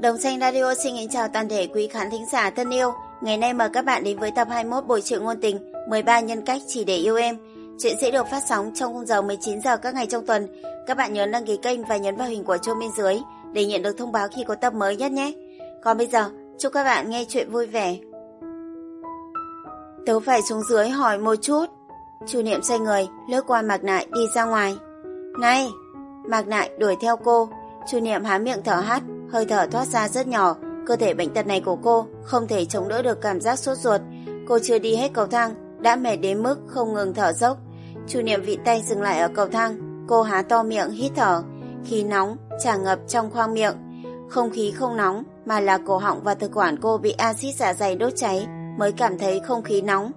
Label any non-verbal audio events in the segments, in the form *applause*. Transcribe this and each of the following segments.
Đồng xanh radio xin kính chào toàn thể quý khán thính giả thân yêu. Ngày nay mời các bạn đến với tập 21 buổi truyện ngôn tình 13 nhân cách chỉ để yêu em. Chuyện sẽ được phát sóng trong khung giờ 19 giờ các ngày trong tuần. Các bạn nhớ đăng ký kênh và nhấn vào hình quả chuông bên dưới để nhận được thông báo khi có tập mới nhất nhé. Còn bây giờ, chúc các bạn nghe chuyện vui vẻ. Tớ phải xuống dưới hỏi một chút. Chu Niệm xoay người, lướt qua Mạc Nại đi ra ngoài. Này! Mạc Nại đuổi theo cô. Chu Niệm há miệng thở hắt, hơi thở thoát ra rất nhỏ. Cơ thể bệnh tật này của cô không thể chống đỡ được cảm giác sốt ruột. Cô chưa đi hết cầu thang, đã mệt đến mức không ngừng thở dốc. Chu Niệm vị tay dừng lại ở cầu thang. Cô há to miệng hít thở. Khí nóng tràn ngập trong khoang miệng. Không khí không nóng mà là cổ họng và thực quản cô bị axit dạ dày đốt cháy mới cảm thấy không khí nóng.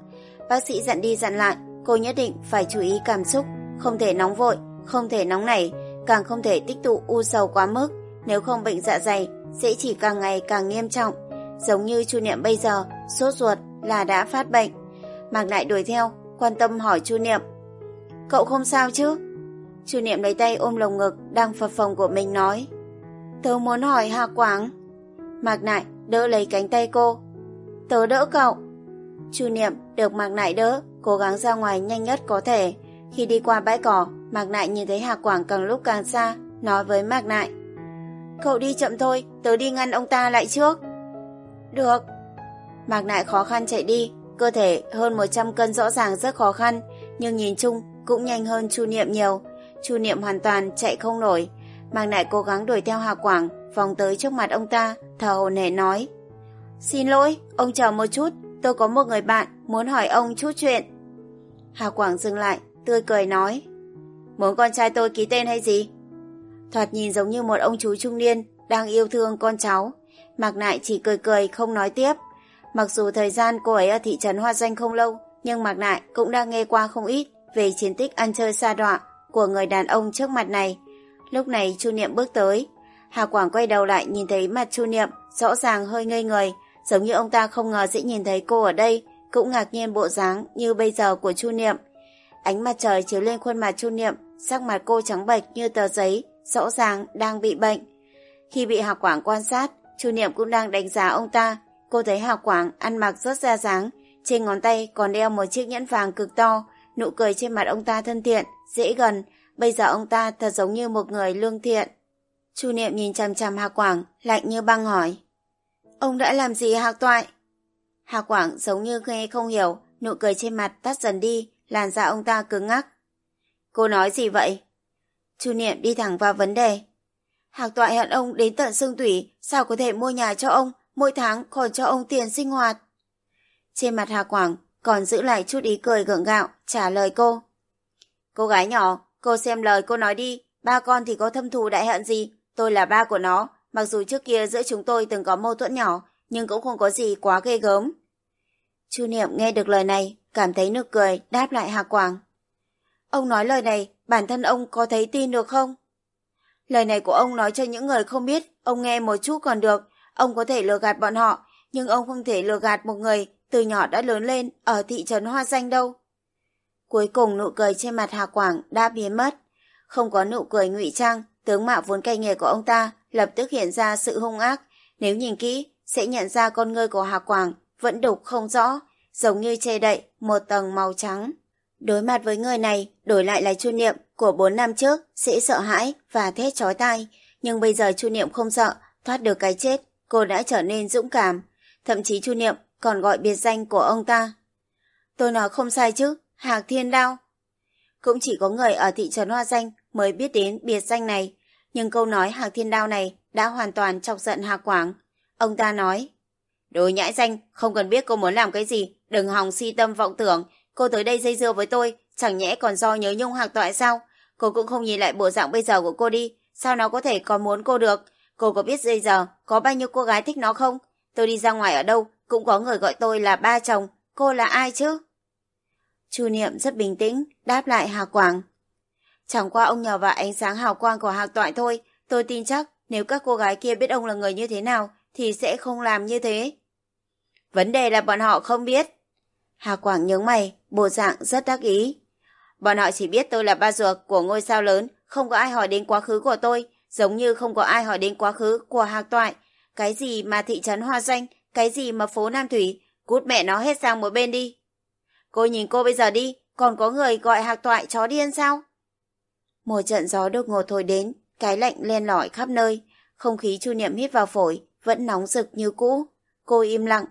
Bác sĩ dặn đi dặn lại, cô nhất định phải chú ý cảm xúc, không thể nóng vội, không thể nóng nảy, càng không thể tích tụ u sầu quá mức, nếu không bệnh dạ dày sẽ chỉ càng ngày càng nghiêm trọng. Giống như Chu Niệm bây giờ, sốt ruột là đã phát bệnh. Mạc lại đuổi theo, quan tâm hỏi Chu Niệm. Cậu không sao chứ? Chu Niệm lấy tay ôm lồng ngực đang phập phồng của mình nói. Tớ muốn hỏi Hà Quảng. Mạc Nại đỡ lấy cánh tay cô. Tớ đỡ cậu. Chu Niệm được Mạc Nại đỡ, cố gắng ra ngoài nhanh nhất có thể. Khi đi qua bãi cỏ, Mạc Nại nhìn thấy Hà Quảng càng lúc càng xa, nói với Mạc Nại. Cậu đi chậm thôi, tớ đi ngăn ông ta lại trước. Được. Mạc Nại khó khăn chạy đi, cơ thể hơn 100 cân rõ ràng rất khó khăn, nhưng nhìn chung cũng nhanh hơn Chu Niệm nhiều. Chu Niệm hoàn toàn chạy không nổi. Mạc Nại cố gắng đuổi theo Hà Quảng, vòng tới trước mặt ông ta, thở hổn hển nói. Xin lỗi, ông chờ một chút, tôi có một người bạn muốn hỏi ông chút chuyện. Hà Quảng dừng lại, tươi cười nói. Muốn con trai tôi ký tên hay gì? Thoạt nhìn giống như một ông chú trung niên đang yêu thương con cháu. Mạc Nại chỉ cười cười không nói tiếp. Mặc dù thời gian cô ấy ở thị trấn Hoa Doanh không lâu, nhưng Mạc Nại cũng đang nghe qua không ít về chiến tích ăn chơi xa đọa của người đàn ông trước mặt này. Lúc này Chu Niệm bước tới. Hà Quảng quay đầu lại nhìn thấy mặt Chu Niệm rõ ràng hơi ngây người, giống như ông ta không ngờ sẽ nhìn thấy cô ở đây, cũng ngạc nhiên bộ dáng như bây giờ của Chu Niệm. Ánh mặt trời chiếu lên khuôn mặt Chu Niệm, sắc mặt cô trắng bệch như tờ giấy, rõ ràng đang bị bệnh. Khi bị Hà Quảng quan sát, Chu Niệm cũng đang đánh giá ông ta. Cô thấy Hà Quảng ăn mặc rất ra dáng, trên ngón tay còn đeo một chiếc nhẫn vàng cực to, nụ cười trên mặt ông ta thân thiện, dễ gần. Bây giờ ông ta thật giống như một người lương thiện. Chu Niệm nhìn chằm chằm Hà Quảng, lạnh như băng hỏi. Ông đã làm gì Hạc Toại? Hà Quảng giống như nghe không hiểu, nụ cười trên mặt tắt dần đi, làn da ông ta cứng ngắc. Cô nói gì vậy? Chu Niệm đi thẳng vào vấn đề. Hạc Toại hận ông đến tận xương tủy, sao có thể mua nhà cho ông, mỗi tháng còn cho ông tiền sinh hoạt? Trên mặt Hà Quảng còn giữ lại chút ý cười gượng gạo, trả lời cô. Cô gái nhỏ, cô xem lời cô nói đi, ba con thì có thâm thù đại hận gì, tôi là ba của nó, mặc dù trước kia giữa chúng tôi từng có mâu thuẫn nhỏ, nhưng cũng không có gì quá ghê gớm. Chu Niệm nghe được lời này, cảm thấy nực cười, đáp lại Hà Quảng. Ông nói lời này, bản thân ông có thấy tin được không? Lời này của ông nói cho những người không biết, ông nghe một chút còn được, ông có thể lừa gạt bọn họ, nhưng ông không thể lừa gạt một người từ nhỏ đã lớn lên ở thị trấn Hoa Danh đâu. Cuối cùng nụ cười trên mặt Hà Quảng đã biến mất. Không có nụ cười ngụy trang, tướng mạo vốn cay nghề của ông ta lập tức hiện ra sự hung ác. Nếu nhìn kỹ, sẽ nhận ra con ngươi của Hà Quảng vẫn đục không rõ, giống như che đậy một tầng màu trắng. Đối mặt với người này, đổi lại là Chu Niệm của 4 năm trước sẽ sợ hãi và thét chói tai, nhưng bây giờ Chu Niệm không sợ, thoát được cái chết, cô đã trở nên dũng cảm. Thậm chí Chu Niệm còn gọi biệt danh của ông ta. Tôi nói không sai chứ, Hạc Thiên Đao. Cũng chỉ có người ở thị trấn Hoa Danh mới biết đến biệt danh này, nhưng câu nói Hạc Thiên Đao này đã hoàn toàn chọc giận Hạc Quảng. Ông ta nói, đối nhãi danh, không cần biết cô muốn làm cái gì, đừng hòng si tâm vọng tưởng, cô tới đây dây dưa với tôi, chẳng nhẽ còn do nhớ nhung hạc toại sao? Cô cũng không nhìn lại bộ dạng bây giờ của cô đi, sao nó có thể còn muốn cô được? Cô có biết bây giờ có bao nhiêu cô gái thích nó không? Tôi đi ra ngoài ở đâu, cũng có người gọi tôi là ba chồng, cô là ai chứ? Chu Niệm rất bình tĩnh, đáp lại Hà Quảng. Chẳng qua ông nhờ vào ánh sáng hào quang của Hạc Toại thôi, tôi tin chắc nếu các cô gái kia biết ông là người như thế nào thì sẽ không làm như thế. Vấn đề là bọn họ không biết. Hà Quảng nhớ mày, bộ dạng rất đắc ý. Bọn họ chỉ biết tôi là ba ruột của ngôi sao lớn, không có ai hỏi đến quá khứ của tôi, giống như không có ai hỏi đến quá khứ của Hạc Toại. Cái gì mà thị trấn Hoa Doanh, cái gì mà phố Nam Thủy, cút mẹ nó hết sang một bên đi. Cô nhìn cô bây giờ đi, còn có người gọi hạc toại chó điên sao? Một trận gió đột ngột thổi đến, cái lạnh len lỏi khắp nơi, không khí chu niệm hít vào phổi, vẫn nóng rực như cũ. Cô im lặng.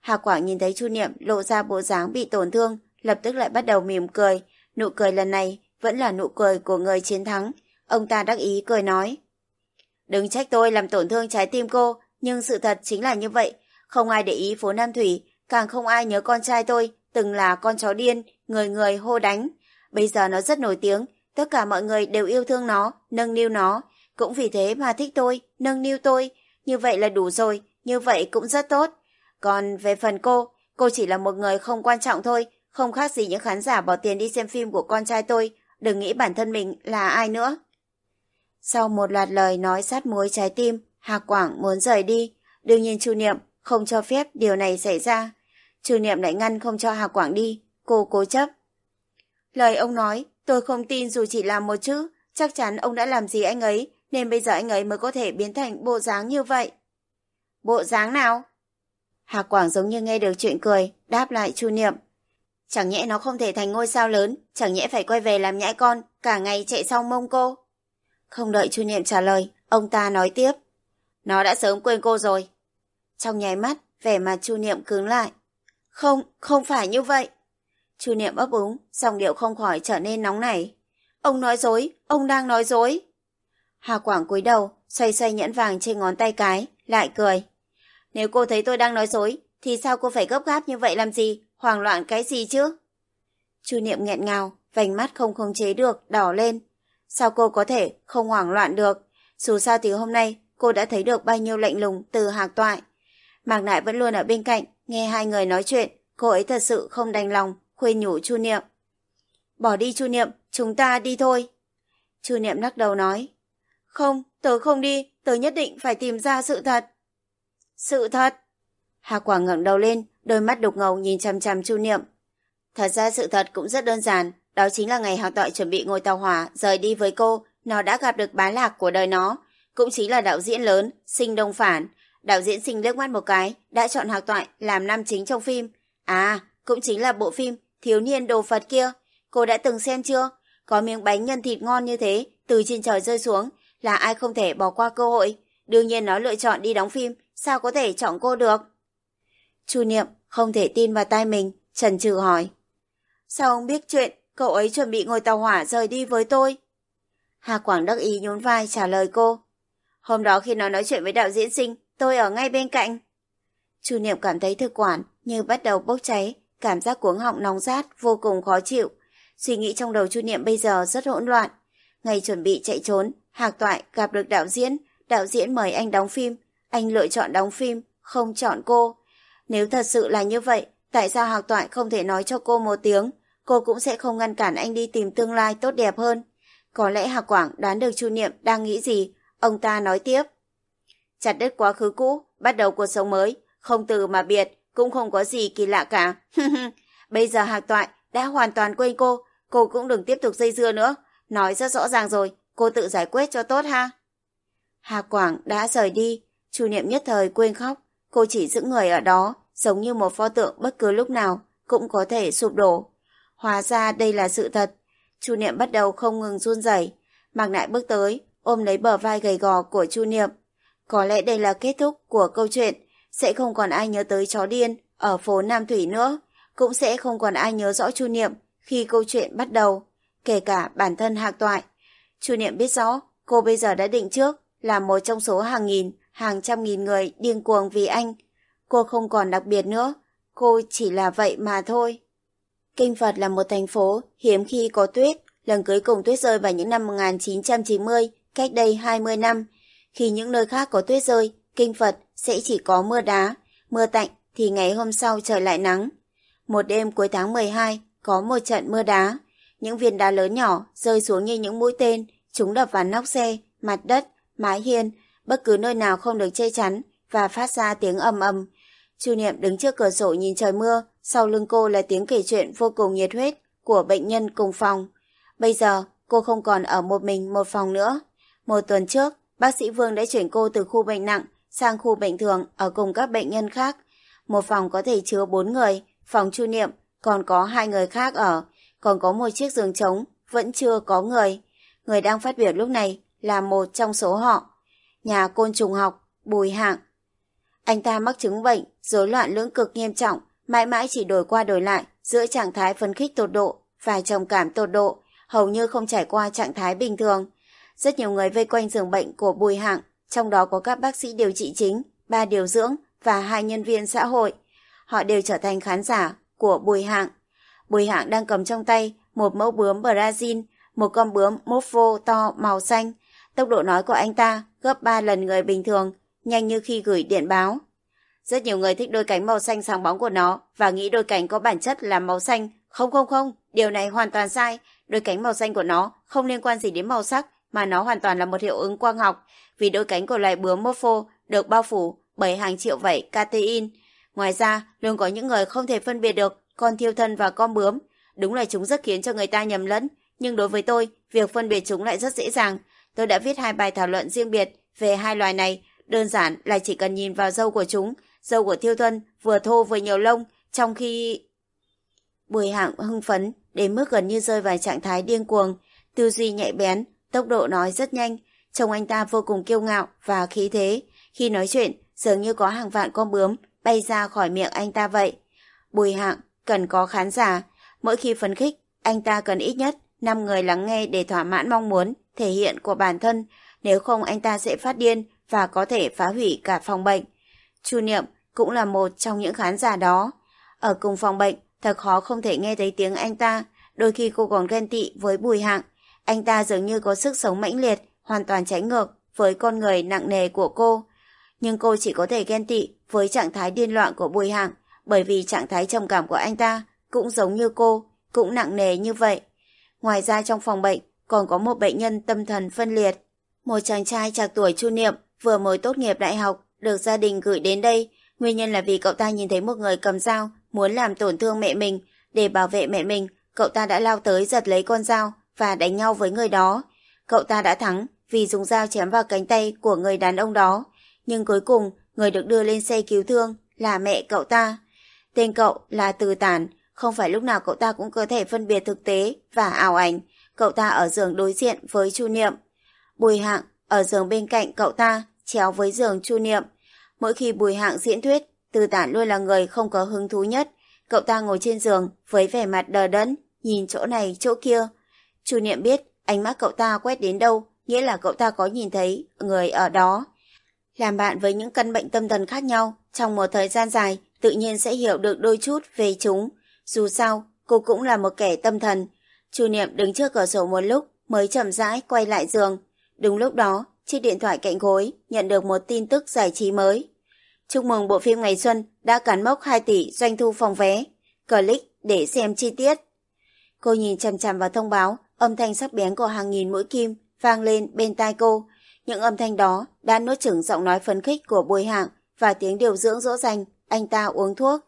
Hà Quảng nhìn thấy chu niệm lộ ra bộ dáng bị tổn thương, lập tức lại bắt đầu mỉm cười. Nụ cười lần này vẫn là nụ cười của người chiến thắng. Ông ta đắc ý cười nói. Đừng trách tôi làm tổn thương trái tim cô, nhưng sự thật chính là như vậy. Không ai để ý phố Nam Thủy, càng không ai nhớ con trai tôi, từng là con chó điên, người người hô đánh. Bây giờ nó rất nổi tiếng, tất cả mọi người đều yêu thương nó, nâng niu nó. Cũng vì thế mà thích tôi, nâng niu tôi. Như vậy là đủ rồi, như vậy cũng rất tốt. Còn về phần cô, cô chỉ là một người không quan trọng thôi, không khác gì những khán giả bỏ tiền đi xem phim của con trai tôi. Đừng nghĩ bản thân mình là ai nữa. Sau một loạt lời nói sát muối trái tim, Hà Quảng muốn rời đi. Đương nhiên Chu Niệm không cho phép điều này xảy ra. Chu Niệm lại ngăn không cho Hà Quảng đi. Cô cố chấp. Lời ông nói, tôi không tin dù chỉ là một chữ. Chắc chắn ông đã làm gì anh ấy, nên bây giờ anh ấy mới có thể biến thành bộ dáng như vậy. Bộ dáng nào? Hà Quảng giống như nghe được chuyện cười, đáp lại Chu Niệm. Chẳng nhẽ nó không thể thành ngôi sao lớn, chẳng nhẽ phải quay về làm nhãi con, cả ngày chạy sau mông cô. Không đợi Chu Niệm trả lời, ông ta nói tiếp. Nó đã sớm quên cô rồi. Trong nháy mắt, vẻ mặt Chu Niệm cứng lại. Không, không phải như vậy. Chu Niệm ấp úng, dòng điệu không khỏi trở nên nóng nảy. Ông nói dối, ông đang nói dối. Hà Quảng cúi đầu, xoay xoay nhẫn vàng trên ngón tay cái, lại cười. Nếu cô thấy tôi đang nói dối, thì sao cô phải gấp gáp như vậy làm gì? Hoảng loạn cái gì chứ? Chu Niệm nghẹn ngào, vành mắt không khống chế được, đỏ lên. Sao cô có thể không hoảng loạn được? Dù sao thì hôm nay cô đã thấy được bao nhiêu lạnh lùng từ hạc toại. Mạc Nại vẫn luôn ở bên cạnh, nghe hai người nói chuyện, cô ấy thật sự không đành lòng, khuyên nhủ Chu Niệm. Bỏ đi Chu Niệm, chúng ta đi thôi. Chu Niệm lắc đầu nói. Không, tớ không đi, tớ nhất định phải tìm ra sự thật. Sự thật? Hà Quảng ngẩng đầu lên, đôi mắt đục ngầu nhìn chằm chằm Chu Niệm. Thật ra sự thật cũng rất đơn giản, đó chính là ngày hà Toại chuẩn bị ngồi tàu hỏa rời đi với cô, nó đã gặp được bá lạc của đời nó, cũng chính là đạo diễn lớn, Sinh Đông Phản. Đạo diễn Sinh liếc mắt một cái, đã chọn Hạc Toại làm nam chính trong phim. À, cũng chính là bộ phim Thiếu niên đồ Phật kia. Cô đã từng xem chưa? Có miếng bánh nhân thịt ngon như thế, từ trên trời rơi xuống, là ai không thể bỏ qua cơ hội. Đương nhiên nó lựa chọn đi đóng phim, sao có thể chọn cô được? Chu Niệm không thể tin vào tai mình, trần trừ hỏi. Sao ông biết chuyện cậu ấy chuẩn bị ngồi tàu hỏa rời đi với tôi? Hà Quảng đắc ý nhún vai trả lời cô. Hôm đó khi nó nói chuyện với đạo diễn sinh, tôi ở ngay bên cạnh. Chu Niệm cảm thấy thực quản như bắt đầu bốc cháy, cảm giác cuống họng nóng rát vô cùng khó chịu. Suy nghĩ trong đầu Chu Niệm bây giờ rất hỗn loạn. Ngày chuẩn bị chạy trốn, Hạc Toại gặp được đạo diễn, đạo diễn mời anh đóng phim, anh lựa chọn đóng phim, không chọn cô. Nếu thật sự là như vậy, tại sao Hạc Toại không thể nói cho cô một tiếng, cô cũng sẽ không ngăn cản anh đi tìm tương lai tốt đẹp hơn. Có lẽ Hạc Quảng đoán được Chu Niệm đang nghĩ gì, ông ta nói tiếp. Chặt đứt quá khứ cũ, bắt đầu cuộc sống mới, không từ mà biệt, cũng không có gì kỳ lạ cả. *laughs* Bây giờ Hạc Toại đã hoàn toàn quên cô, cô cũng đừng tiếp tục dây dưa nữa. Nói rất rõ ràng rồi, cô tự giải quyết cho tốt ha. Hà Quảng đã rời đi, Chu Niệm nhất thời quên khóc, cô chỉ giữ người ở đó, giống như một pho tượng bất cứ lúc nào cũng có thể sụp đổ. Hóa ra đây là sự thật. Chu Niệm bắt đầu không ngừng run rẩy. Mạc Nại bước tới, ôm lấy bờ vai gầy gò của Chu Niệm. Có lẽ đây là kết thúc của câu chuyện, sẽ không còn ai nhớ tới chó điên ở phố Nam Thủy nữa, cũng sẽ không còn ai nhớ rõ Chu Niệm khi câu chuyện bắt đầu, kể cả bản thân Hạc Toại. Chu Niệm biết rõ, cô bây giờ đã định trước là một trong số hàng nghìn, hàng trăm nghìn người điên cuồng vì anh. Cô không còn đặc biệt nữa, cô chỉ là vậy mà thôi. Kinh Phật là một thành phố hiếm khi có tuyết, lần cưới cùng tuyết rơi vào những năm 1990, cách đây 20 năm. Khi những nơi khác có tuyết rơi, Kinh Phật sẽ chỉ có mưa đá, mưa tạnh thì ngày hôm sau trời lại nắng. Một đêm cuối tháng 12 có một trận mưa đá, những viên đá lớn nhỏ rơi xuống như những mũi tên, chúng đập vào nóc xe, mặt đất, mái hiên, bất cứ nơi nào không được che chắn và phát ra tiếng ầm ầm. Chu Niệm đứng trước cửa sổ nhìn trời mưa, sau lưng cô là tiếng kể chuyện vô cùng nhiệt huyết của bệnh nhân cùng phòng. Bây giờ, cô không còn ở một mình một phòng nữa. Một tuần trước, bác sĩ Vương đã chuyển cô từ khu bệnh nặng sang khu bệnh thường ở cùng các bệnh nhân khác. Một phòng có thể chứa bốn người, phòng chu niệm còn có hai người khác ở, còn có một chiếc giường trống vẫn chưa có người. Người đang phát biểu lúc này là một trong số họ. Nhà côn trùng học, Bùi Hạng. Anh ta mắc chứng bệnh, rối loạn lưỡng cực nghiêm trọng, mãi mãi chỉ đổi qua đổi lại giữa trạng thái phấn khích tột độ và trầm cảm tột độ, hầu như không trải qua trạng thái bình thường. Rất nhiều người vây quanh giường bệnh của Bùi Hạng, trong đó có các bác sĩ điều trị chính, ba điều dưỡng và hai nhân viên xã hội. Họ đều trở thành khán giả của Bùi Hạng. Bùi Hạng đang cầm trong tay một mẫu bướm Brazil, một con bướm mofo to màu xanh. Tốc độ nói của anh ta gấp 3 lần người bình thường, nhanh như khi gửi điện báo. Rất nhiều người thích đôi cánh màu xanh sáng bóng của nó và nghĩ đôi cánh có bản chất là màu xanh. Không không không, điều này hoàn toàn sai. Đôi cánh màu xanh của nó không liên quan gì đến màu sắc mà nó hoàn toàn là một hiệu ứng quang học vì đôi cánh của loài bướm morpho được bao phủ bởi hàng triệu vảy catein. Ngoài ra, luôn có những người không thể phân biệt được con thiêu thân và con bướm. Đúng là chúng rất khiến cho người ta nhầm lẫn, nhưng đối với tôi, việc phân biệt chúng lại rất dễ dàng. Tôi đã viết hai bài thảo luận riêng biệt về hai loài này, đơn giản là chỉ cần nhìn vào dâu của chúng, dâu của thiêu thân vừa thô vừa nhiều lông, trong khi... Bùi hạng hưng phấn, đến mức gần như rơi vào trạng thái điên cuồng, tư duy nhạy bén, tốc độ nói rất nhanh, trông anh ta vô cùng kiêu ngạo và khí thế. Khi nói chuyện, dường như có hàng vạn con bướm bay ra khỏi miệng anh ta vậy. Bùi hạng cần có khán giả. Mỗi khi phấn khích, anh ta cần ít nhất 5 người lắng nghe để thỏa mãn mong muốn, thể hiện của bản thân. Nếu không anh ta sẽ phát điên và có thể phá hủy cả phòng bệnh. Chu Niệm cũng là một trong những khán giả đó. Ở cùng phòng bệnh, thật khó không thể nghe thấy tiếng anh ta. Đôi khi cô còn ghen tị với Bùi Hạng. Anh ta dường như có sức sống mãnh liệt, hoàn toàn trái ngược với con người nặng nề của cô. Nhưng cô chỉ có thể ghen tị với trạng thái điên loạn của Bùi Hạng bởi vì trạng thái trầm cảm của anh ta cũng giống như cô, cũng nặng nề như vậy. Ngoài ra trong phòng bệnh còn có một bệnh nhân tâm thần phân liệt. Một chàng trai trạc tuổi chu niệm vừa mới tốt nghiệp đại học được gia đình gửi đến đây. Nguyên nhân là vì cậu ta nhìn thấy một người cầm dao muốn làm tổn thương mẹ mình. Để bảo vệ mẹ mình, cậu ta đã lao tới giật lấy con dao và đánh nhau với người đó. Cậu ta đã thắng vì dùng dao chém vào cánh tay của người đàn ông đó. Nhưng cuối cùng, người được đưa lên xe cứu thương là mẹ cậu ta. Tên cậu là Từ Tản, không phải lúc nào cậu ta cũng có thể phân biệt thực tế và ảo ảnh. Cậu ta ở giường đối diện với Chu Niệm. Bùi Hạng ở giường bên cạnh cậu ta, chéo với giường Chu Niệm. Mỗi khi Bùi Hạng diễn thuyết, Từ Tản luôn là người không có hứng thú nhất. Cậu ta ngồi trên giường với vẻ mặt đờ đẫn, nhìn chỗ này chỗ kia. Chu Niệm biết ánh mắt cậu ta quét đến đâu, nghĩa là cậu ta có nhìn thấy người ở đó. Làm bạn với những căn bệnh tâm thần khác nhau trong một thời gian dài tự nhiên sẽ hiểu được đôi chút về chúng. Dù sao, cô cũng là một kẻ tâm thần. Chu Niệm đứng trước cửa sổ một lúc mới chậm rãi quay lại giường. Đúng lúc đó, chiếc điện thoại cạnh gối nhận được một tin tức giải trí mới. Chúc mừng bộ phim Ngày Xuân đã cán mốc 2 tỷ doanh thu phòng vé. Click để xem chi tiết. Cô nhìn chằm chằm vào thông báo, âm thanh sắc bén của hàng nghìn mũi kim vang lên bên tai cô. Những âm thanh đó đã nuốt chửng giọng nói phấn khích của Bùi Hạng và tiếng điều dưỡng dỗ dành anh ta uống thuốc.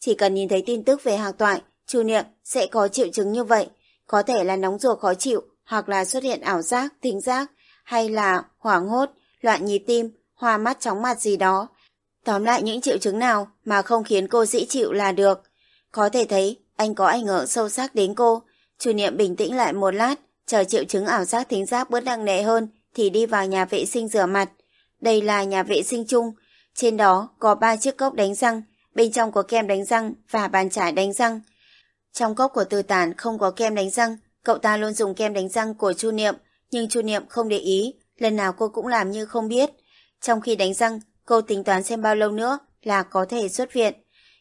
Chỉ cần nhìn thấy tin tức về hạc toại, Chu Niệm sẽ có triệu chứng như vậy. Có thể là nóng ruột khó chịu, hoặc là xuất hiện ảo giác, thính giác, hay là hoảng hốt, loạn nhịp tim, hoa mắt chóng mặt gì đó. Tóm lại những triệu chứng nào mà không khiến cô dĩ chịu là được. Có thể thấy anh có ảnh hưởng sâu sắc đến cô. Chủ Niệm bình tĩnh lại một lát, chờ triệu chứng ảo giác thính giác bớt nặng nề hơn thì đi vào nhà vệ sinh rửa mặt. Đây là nhà vệ sinh chung, trên đó có ba chiếc cốc đánh răng, bên trong có kem đánh răng và bàn chải đánh răng. Trong cốc của Từ Tản không có kem đánh răng, cậu ta luôn dùng kem đánh răng của Chu Niệm, nhưng Chu Niệm không để ý, lần nào cô cũng làm như không biết. Trong khi đánh răng, cô tính toán xem bao lâu nữa là có thể xuất viện.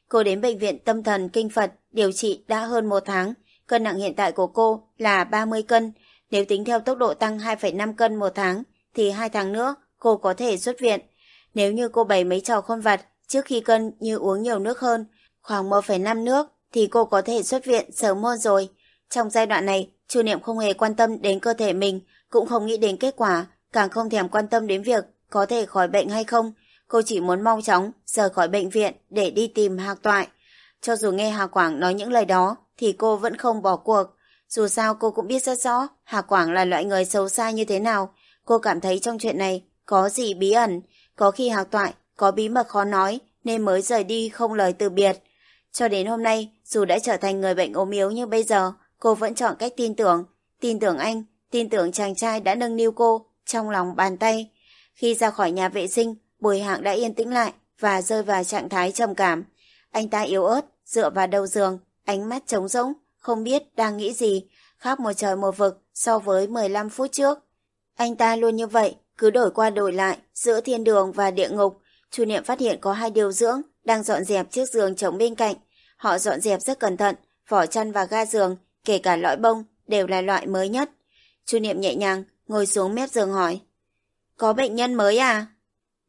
Cô đến bệnh viện tâm thần kinh Phật điều trị đã hơn một tháng. Cân nặng hiện tại của cô là 30 cân. Nếu tính theo tốc độ tăng 2,5 cân một tháng, thì hai tháng nữa cô có thể xuất viện. Nếu như cô bày mấy trò khôn vặt trước khi cân như uống nhiều nước hơn, khoảng 1,5 nước, thì cô có thể xuất viện sớm hơn rồi. Trong giai đoạn này, Chu Niệm không hề quan tâm đến cơ thể mình, cũng không nghĩ đến kết quả, càng không thèm quan tâm đến việc có thể khỏi bệnh hay không. Cô chỉ muốn mau chóng rời khỏi bệnh viện để đi tìm Hạc Toại. Cho dù nghe Hà Quảng nói những lời đó, thì cô vẫn không bỏ cuộc. Dù sao cô cũng biết rất rõ Hà Quảng là loại người xấu xa như thế nào. Cô cảm thấy trong chuyện này có gì bí ẩn. Có khi hạc toại, có bí mật khó nói, nên mới rời đi không lời từ biệt. Cho đến hôm nay, dù đã trở thành người bệnh ốm yếu như bây giờ, cô vẫn chọn cách tin tưởng. Tin tưởng anh, tin tưởng chàng trai đã nâng niu cô trong lòng bàn tay. Khi ra khỏi nhà vệ sinh, Bùi Hạng đã yên tĩnh lại và rơi vào trạng thái trầm cảm. Anh ta yếu ớt, dựa vào đầu giường, ánh mắt trống rỗng, không biết đang nghĩ gì, khác một trời một vực so với 15 phút trước. Anh ta luôn như vậy, cứ đổi qua đổi lại giữa thiên đường và địa ngục. Chu Niệm phát hiện có hai điều dưỡng đang dọn dẹp chiếc giường trống bên cạnh. Họ dọn dẹp rất cẩn thận, vỏ chăn và ga giường, kể cả lõi bông, đều là loại mới nhất. Chu Niệm nhẹ nhàng, ngồi xuống mép giường hỏi. Có bệnh nhân mới à?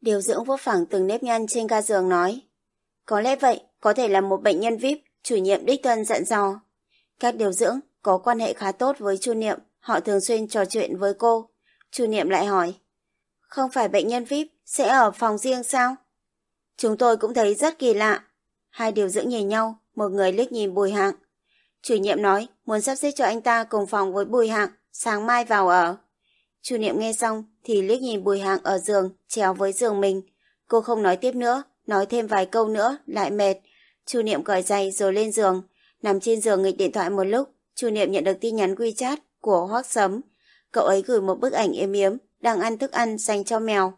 Điều dưỡng vuốt phẳng từng nếp nhăn trên ga giường nói. Có lẽ vậy, có thể là một bệnh nhân VIP, chủ nhiệm đích thân dặn dò. Các điều dưỡng có quan hệ khá tốt với Chu Niệm, họ thường xuyên trò chuyện với cô. Chu Niệm lại hỏi. Không phải bệnh nhân VIP sẽ ở phòng riêng sao? Chúng tôi cũng thấy rất kỳ lạ. Hai điều dưỡng nhìn nhau, một người liếc nhìn Bùi Hạng. Chủ nhiệm nói muốn sắp xếp cho anh ta cùng phòng với Bùi Hạng, sáng mai vào ở. Chủ nhiệm nghe xong thì liếc nhìn Bùi Hạng ở giường, trèo với giường mình. Cô không nói tiếp nữa, nói thêm vài câu nữa, lại mệt. Chu Niệm cởi giày rồi lên giường, nằm trên giường nghịch điện thoại một lúc. Chu Niệm nhận được tin nhắn WeChat của Hoác Sấm. Cậu ấy gửi một bức ảnh yếm yếm, đang ăn thức ăn dành cho mèo.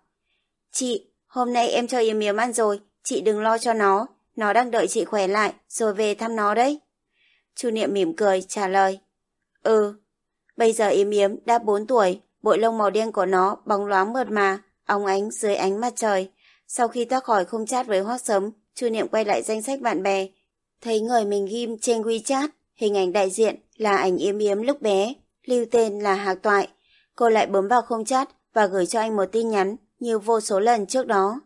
Chị, hôm nay em cho yếm yếm ăn rồi, chị đừng lo cho nó. Nó đang đợi chị khỏe lại, rồi về thăm nó đấy. Chu Niệm mỉm cười, trả lời. Ừ, bây giờ yếm yếm đã 4 tuổi, bội lông màu đen của nó bóng loáng mượt mà, óng ánh dưới ánh mặt trời. Sau khi thoát khỏi không chat với Hoác Sấm, Chu Niệm quay lại danh sách bạn bè. Thấy người mình ghim trên WeChat, hình ảnh đại diện là ảnh yếm yếm lúc bé, lưu tên là Hạc Toại. Cô lại bấm vào không chat và gửi cho anh một tin nhắn như vô số lần trước đó.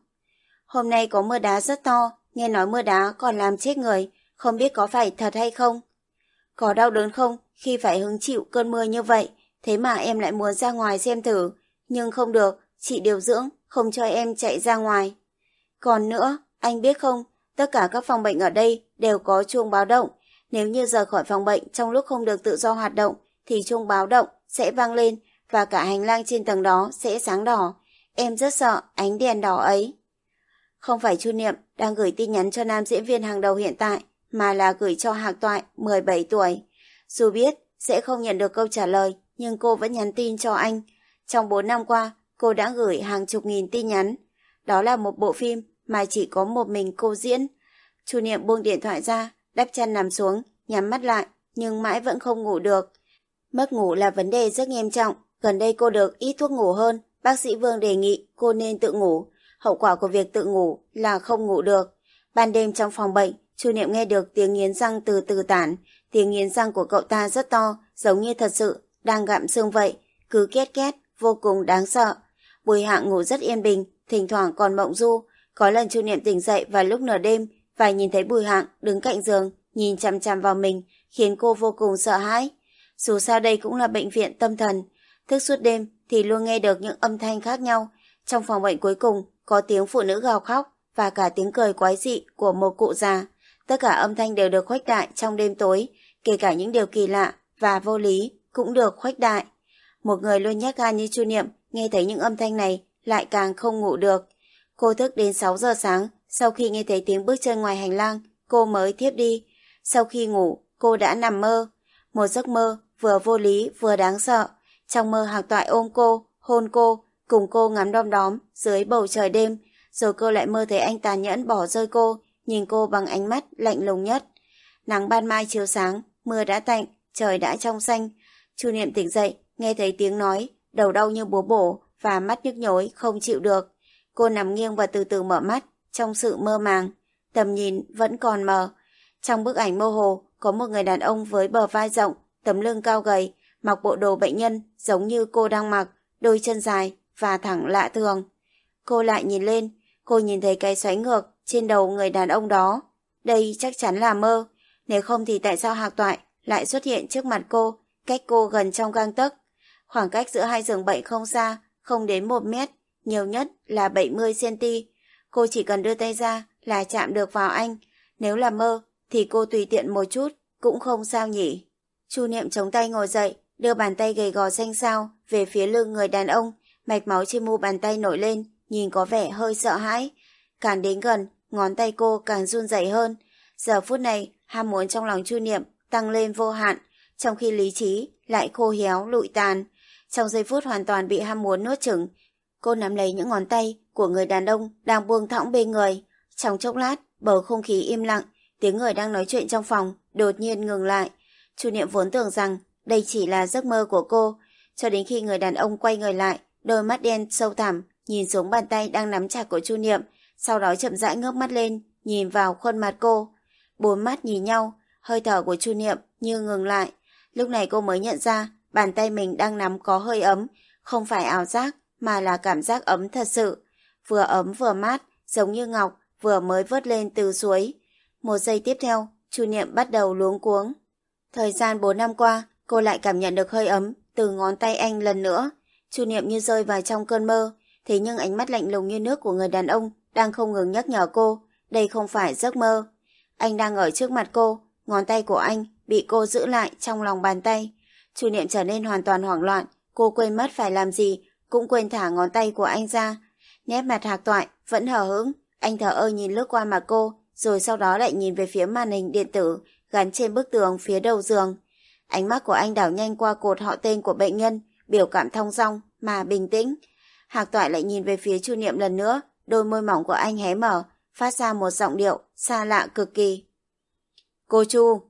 Hôm nay có mưa đá rất to, nghe nói mưa đá còn làm chết người, không biết có phải thật hay không. Có đau đớn không khi phải hứng chịu cơn mưa như vậy, thế mà em lại muốn ra ngoài xem thử, nhưng không được, chị điều dưỡng không cho em chạy ra ngoài. Còn nữa, anh biết không, tất cả các phòng bệnh ở đây đều có chuông báo động, nếu như rời khỏi phòng bệnh trong lúc không được tự do hoạt động thì chuông báo động sẽ vang lên và cả hành lang trên tầng đó sẽ sáng đỏ. Em rất sợ ánh đèn đỏ ấy. Không phải Chu Niệm đang gửi tin nhắn cho nam diễn viên hàng đầu hiện tại, mà là gửi cho Hạc Toại 17 tuổi. Dù biết sẽ không nhận được câu trả lời, nhưng cô vẫn nhắn tin cho anh. Trong 4 năm qua, cô đã gửi hàng chục nghìn tin nhắn. Đó là một bộ phim mà chỉ có một mình cô diễn. Chu Niệm buông điện thoại ra, đắp chăn nằm xuống, nhắm mắt lại, nhưng mãi vẫn không ngủ được. Mất ngủ là vấn đề rất nghiêm trọng, gần đây cô được ít thuốc ngủ hơn, bác sĩ Vương đề nghị cô nên tự ngủ. Hậu quả của việc tự ngủ là không ngủ được. Ban đêm trong phòng bệnh, Chu Niệm nghe được tiếng nghiến răng từ từ tản, tiếng nghiến răng của cậu ta rất to, giống như thật sự đang gặm xương vậy, cứ két két, vô cùng đáng sợ. Bùi Hạng ngủ rất yên bình, thỉnh thoảng còn mộng du, có lần Chu Niệm tỉnh dậy vào lúc nửa đêm và nhìn thấy Bùi Hạng đứng cạnh giường, nhìn chằm chằm vào mình, khiến cô vô cùng sợ hãi. Dù sao đây cũng là bệnh viện tâm thần, thức suốt đêm thì luôn nghe được những âm thanh khác nhau. Trong phòng bệnh cuối cùng có tiếng phụ nữ gào khóc và cả tiếng cười quái dị của một cụ già. Tất cả âm thanh đều được khuếch đại trong đêm tối, kể cả những điều kỳ lạ và vô lý cũng được khuếch đại. Một người luôn nhát gan như Chu Niệm nghe thấy những âm thanh này lại càng không ngủ được. Cô thức đến 6 giờ sáng, sau khi nghe thấy tiếng bước chân ngoài hành lang, cô mới thiếp đi. Sau khi ngủ, cô đã nằm mơ. Một giấc mơ vừa vô lý vừa đáng sợ. Trong mơ Hạc Toại ôm cô, hôn cô, cùng cô ngắm đom đóm dưới bầu trời đêm, rồi cô lại mơ thấy anh tàn nhẫn bỏ rơi cô, nhìn cô bằng ánh mắt lạnh lùng nhất. Nắng ban mai chiều sáng, mưa đã tạnh, trời đã trong xanh. Chu Niệm tỉnh dậy, nghe thấy tiếng nói, đầu đau như búa bổ và mắt nhức nhối không chịu được. Cô nằm nghiêng và từ từ mở mắt, trong sự mơ màng. Tầm nhìn vẫn còn mờ. Trong bức ảnh mơ hồ, có một người đàn ông với bờ vai rộng, tấm lưng cao gầy, mặc bộ đồ bệnh nhân giống như cô đang mặc, đôi chân dài và thẳng lạ thường. Cô lại nhìn lên, cô nhìn thấy cái xoáy ngược trên đầu người đàn ông đó. Đây chắc chắn là mơ, nếu không thì tại sao Hạc Toại lại xuất hiện trước mặt cô, cách cô gần trong gang tấc. Khoảng cách giữa hai giường bệnh không xa, không đến một mét, nhiều nhất là 70cm. Cô chỉ cần đưa tay ra là chạm được vào anh. Nếu là mơ, thì cô tùy tiện một chút, cũng không sao nhỉ. Chu Niệm chống tay ngồi dậy, đưa bàn tay gầy gò xanh xao về phía lưng người đàn ông, mạch máu trên mu bàn tay nổi lên, nhìn có vẻ hơi sợ hãi. Càng đến gần, ngón tay cô càng run rẩy hơn. Giờ phút này, ham muốn trong lòng Chu Niệm tăng lên vô hạn, trong khi lý trí lại khô héo lụi tàn. Trong giây phút hoàn toàn bị ham muốn nuốt chửng, cô nắm lấy những ngón tay của người đàn ông đang buông thõng bên người. Trong chốc lát, bầu không khí im lặng, tiếng người đang nói chuyện trong phòng đột nhiên ngừng lại. Chu Niệm vốn tưởng rằng đây chỉ là giấc mơ của cô, cho đến khi người đàn ông quay người lại, đôi mắt đen sâu thẳm nhìn xuống bàn tay đang nắm chặt của Chu Niệm, sau đó chậm rãi ngước mắt lên, nhìn vào khuôn mặt cô. Bốn mắt nhìn nhau, hơi thở của Chu Niệm như ngừng lại. Lúc này cô mới nhận ra bàn tay mình đang nắm có hơi ấm, không phải ảo giác mà là cảm giác ấm thật sự. Vừa ấm vừa mát, giống như ngọc vừa mới vớt lên từ suối. Một giây tiếp theo, Chu Niệm bắt đầu luống cuống. Thời gian 4 năm qua, cô lại cảm nhận được hơi ấm từ ngón tay anh lần nữa. Chu Niệm như rơi vào trong cơn mơ, thế nhưng ánh mắt lạnh lùng như nước của người đàn ông đang không ngừng nhắc nhở cô, đây không phải giấc mơ. Anh đang ở trước mặt cô, ngón tay của anh bị cô giữ lại trong lòng bàn tay. Chu Niệm trở nên hoàn toàn hoảng loạn, cô quên mất phải làm gì, cũng quên thả ngón tay của anh ra. Nét mặt hạc toại, vẫn hờ hững, anh thở ơ nhìn lướt qua mặt cô, rồi sau đó lại nhìn về phía màn hình điện tử gắn trên bức tường phía đầu giường. Ánh mắt của anh đảo nhanh qua cột họ tên của bệnh nhân, biểu cảm thong dong mà bình tĩnh. Hạc Toại lại nhìn về phía Chu Niệm lần nữa, đôi môi mỏng của anh hé mở, phát ra một giọng điệu xa lạ cực kỳ. Cô Chu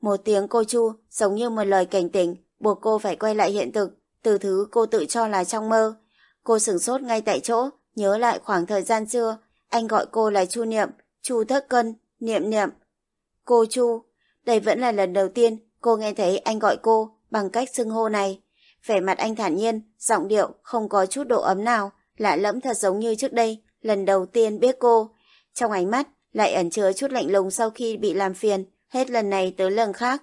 Một tiếng cô Chu giống như một lời cảnh tỉnh, buộc cô phải quay lại hiện thực, từ thứ cô tự cho là trong mơ. Cô sửng sốt ngay tại chỗ, nhớ lại khoảng thời gian xưa, anh gọi cô là Chu Niệm, Chu Thất Cân, Niệm Niệm. Cô Chu, đây vẫn là lần đầu tiên cô nghe thấy anh gọi cô bằng cách xưng hô này. Vẻ mặt anh thản nhiên, giọng điệu không có chút độ ấm nào, lạ lẫm thật giống như trước đây, lần đầu tiên biết cô. Trong ánh mắt lại ẩn chứa chút lạnh lùng sau khi bị làm phiền, hết lần này tới lần khác.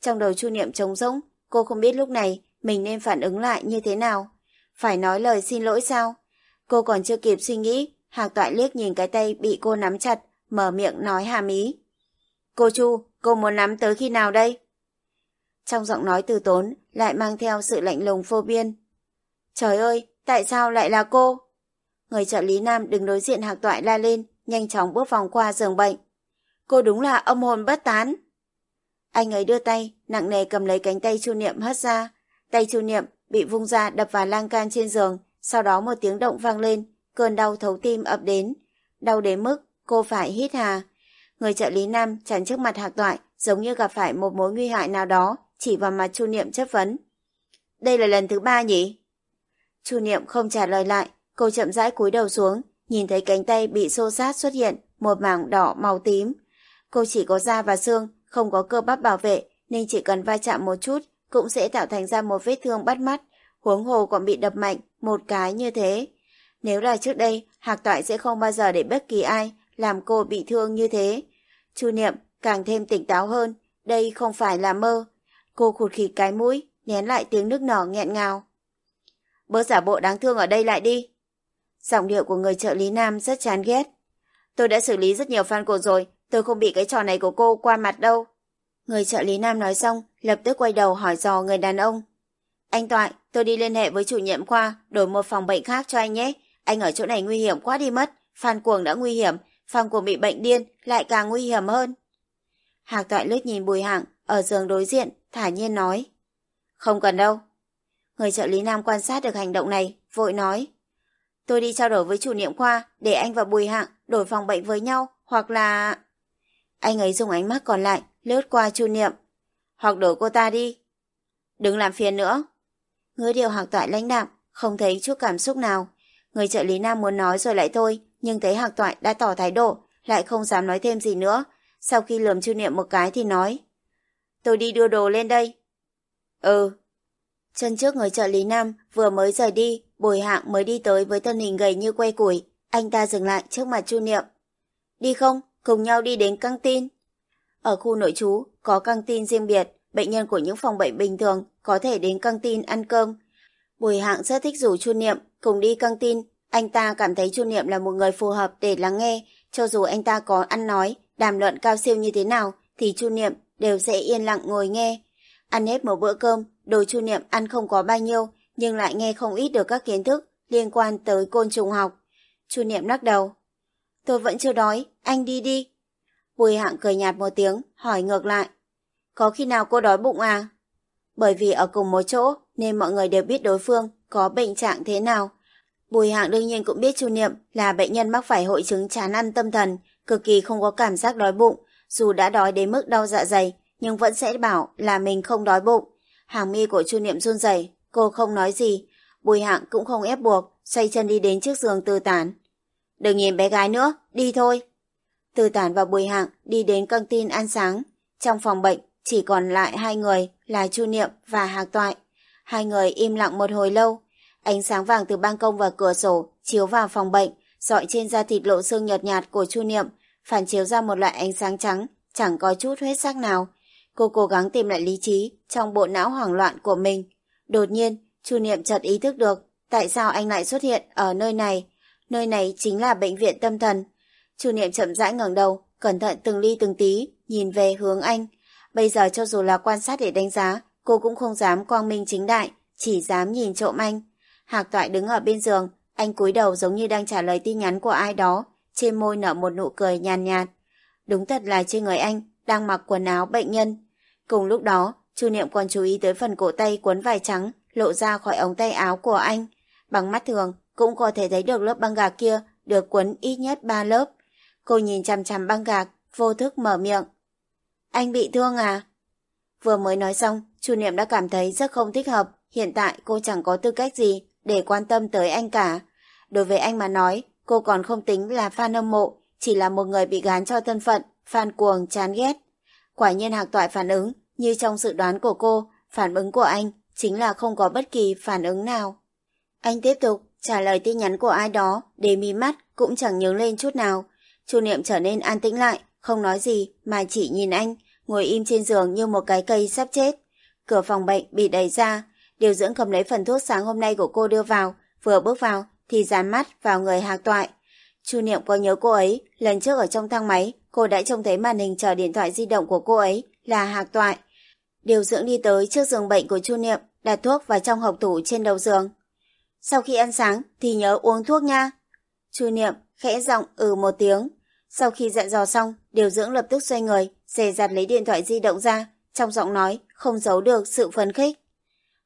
Trong đầu Chu Niệm trống rỗng, cô không biết lúc này mình nên phản ứng lại như thế nào. Phải nói lời xin lỗi sao? Cô còn chưa kịp suy nghĩ, Hạc Toại liếc nhìn cái tay bị cô nắm chặt, mở miệng nói hàm ý. Cô Chu, cô muốn nắm tới khi nào đây? Trong giọng nói từ tốn lại mang theo sự lạnh lùng phô biên. Trời ơi, tại sao lại là cô? Người trợ lý nam đứng đối diện hạc toại la lên, nhanh chóng bước vòng qua giường bệnh. Cô đúng là âm hồn bất tán. Anh ấy đưa tay, nặng nề cầm lấy cánh tay Chu Niệm hất ra. Tay Chu Niệm bị vung ra đập vào lan can trên giường, sau đó một tiếng động vang lên, cơn đau thấu tim ập đến. Đau đến mức cô phải hít hà. Người trợ lý nam chắn trước mặt hạc toại giống như gặp phải một mối nguy hại nào đó, chỉ vào mặt Chu Niệm chất vấn. Đây là lần thứ ba nhỉ? Chu Niệm không trả lời lại, cô chậm rãi cúi đầu xuống, nhìn thấy cánh tay bị xô sát xuất hiện một mảng đỏ màu tím. Cô chỉ có da và xương, không có cơ bắp bảo vệ, nên chỉ cần va chạm một chút cũng sẽ tạo thành ra một vết thương bắt mắt, huống hồ còn bị đập mạnh một cái như thế. Nếu là trước đây, Hạc Toại sẽ không bao giờ để bất kỳ ai làm cô bị thương như thế. Chu Niệm càng thêm tỉnh táo hơn, đây không phải là mơ. Cô khụt khịt cái mũi, nén lại tiếng nước nở nghẹn ngào. Bớt giả bộ đáng thương ở đây lại đi. Giọng điệu của người trợ lý nam rất chán ghét. Tôi đã xử lý rất nhiều fan cổ rồi, tôi không bị cái trò này của cô qua mặt đâu. Người trợ lý nam nói xong, lập tức quay đầu hỏi dò người đàn ông. Anh Toại, tôi đi liên hệ với chủ nhiệm khoa, đổi một phòng bệnh khác cho anh nhé. Anh ở chỗ này nguy hiểm quá đi mất. Phan Cuồng đã nguy hiểm, Phan Cuồng bị bệnh điên, lại càng nguy hiểm hơn. Hạc Toại lướt nhìn Bùi Hạng, ở giường đối diện, thả nhiên nói. Không cần đâu. Người trợ lý nam quan sát được hành động này, vội nói. Tôi đi trao đổi với chủ nhiệm khoa để anh và Bùi Hạng đổi phòng bệnh với nhau, hoặc là... Anh ấy dùng ánh mắt còn lại, lướt qua chu niệm. Hoặc đổi cô ta đi. Đừng làm phiền nữa. Ngữ điều hạc toại lãnh đạm, không thấy chút cảm xúc nào. Người trợ lý nam muốn nói rồi lại thôi, nhưng thấy hạc toại đã tỏ thái độ, lại không dám nói thêm gì nữa. Sau khi lườm chu niệm một cái thì nói. Tôi đi đưa đồ lên đây. Ừ. Chân trước người trợ lý nam vừa mới rời đi, bồi hạng mới đi tới với thân hình gầy như que củi. Anh ta dừng lại trước mặt chu niệm. Đi không? Cùng nhau đi đến căng tin. Ở khu nội trú có căng tin riêng biệt, bệnh nhân của những phòng bệnh bình thường có thể đến căng tin ăn cơm. Bùi hạng rất thích rủ Chu Niệm cùng đi căng tin. Anh ta cảm thấy Chu Niệm là một người phù hợp để lắng nghe, cho dù anh ta có ăn nói, đàm luận cao siêu như thế nào, thì Chu Niệm đều sẽ yên lặng ngồi nghe. Ăn hết một bữa cơm, đồ Chu Niệm ăn không có bao nhiêu, nhưng lại nghe không ít được các kiến thức liên quan tới côn trùng học. Chu Niệm lắc đầu. Tôi vẫn chưa đói, anh đi đi. Bùi hạng cười nhạt một tiếng, hỏi ngược lại. Có khi nào cô đói bụng à? Bởi vì ở cùng một chỗ nên mọi người đều biết đối phương có bệnh trạng thế nào. Bùi hạng đương nhiên cũng biết Chu Niệm là bệnh nhân mắc phải hội chứng chán ăn tâm thần, cực kỳ không có cảm giác đói bụng, dù đã đói đến mức đau dạ dày, nhưng vẫn sẽ bảo là mình không đói bụng. Hàng mi của Chu Niệm run rẩy, cô không nói gì, Bùi hạng cũng không ép buộc, xoay chân đi đến trước giường tư tản. Đừng nhìn bé gái nữa, đi thôi. Tư tản và bùi hạng đi đến căng tin ăn sáng. Trong phòng bệnh chỉ còn lại hai người là Chu Niệm và Hạc Toại. Hai người im lặng một hồi lâu. Ánh sáng vàng từ ban công và cửa sổ chiếu vào phòng bệnh, dọi trên da thịt lộ xương nhợt nhạt của Chu Niệm, phản chiếu ra một loại ánh sáng trắng, chẳng có chút huyết sắc nào. Cô cố gắng tìm lại lý trí trong bộ não hoảng loạn của mình. Đột nhiên, Chu Niệm chợt ý thức được tại sao anh lại xuất hiện ở nơi này. Nơi này chính là bệnh viện tâm thần. Chu Niệm chậm rãi ngẩng đầu, cẩn thận từng ly từng tí, nhìn về hướng anh. Bây giờ cho dù là quan sát để đánh giá, cô cũng không dám quang minh chính đại, chỉ dám nhìn trộm anh. Hạc Toại đứng ở bên giường, anh cúi đầu giống như đang trả lời tin nhắn của ai đó, trên môi nở một nụ cười nhàn nhạt, nhạt. Đúng thật là trên người anh đang mặc quần áo bệnh nhân. Cùng lúc đó, Chu Niệm còn chú ý tới phần cổ tay cuốn vải trắng lộ ra khỏi ống tay áo của anh. Bằng mắt thường, cũng có thể thấy được lớp băng gạc kia được cuốn ít nhất ba lớp. Cô nhìn chằm chằm băng gạc, vô thức mở miệng. Anh bị thương à? Vừa mới nói xong, chu niệm đã cảm thấy rất không thích hợp. Hiện tại cô chẳng có tư cách gì để quan tâm tới anh cả. Đối với anh mà nói, cô còn không tính là fan hâm mộ, chỉ là một người bị gán cho thân phận, fan cuồng, chán ghét. Quả nhiên hạc toại phản ứng, như trong dự đoán của cô, phản ứng của anh chính là không có bất kỳ phản ứng nào. Anh tiếp tục trả lời tin nhắn của ai đó để mí mắt cũng chẳng nhướng lên chút nào. Chu Niệm trở nên an tĩnh lại, không nói gì mà chỉ nhìn anh, ngồi im trên giường như một cái cây sắp chết. Cửa phòng bệnh bị đẩy ra, điều dưỡng cầm lấy phần thuốc sáng hôm nay của cô đưa vào, vừa bước vào thì dán mắt vào người hạc toại. Chu Niệm có nhớ cô ấy, lần trước ở trong thang máy, cô đã trông thấy màn hình chờ điện thoại di động của cô ấy là hạc toại. Điều dưỡng đi tới trước giường bệnh của Chu Niệm, đặt thuốc vào trong hộp tủ trên đầu giường. Sau khi ăn sáng thì nhớ uống thuốc nha. Chu Niệm khẽ giọng ừ một tiếng. Sau khi dặn dò xong, điều dưỡng lập tức xoay người, dè dặt lấy điện thoại di động ra, trong giọng nói không giấu được sự phấn khích.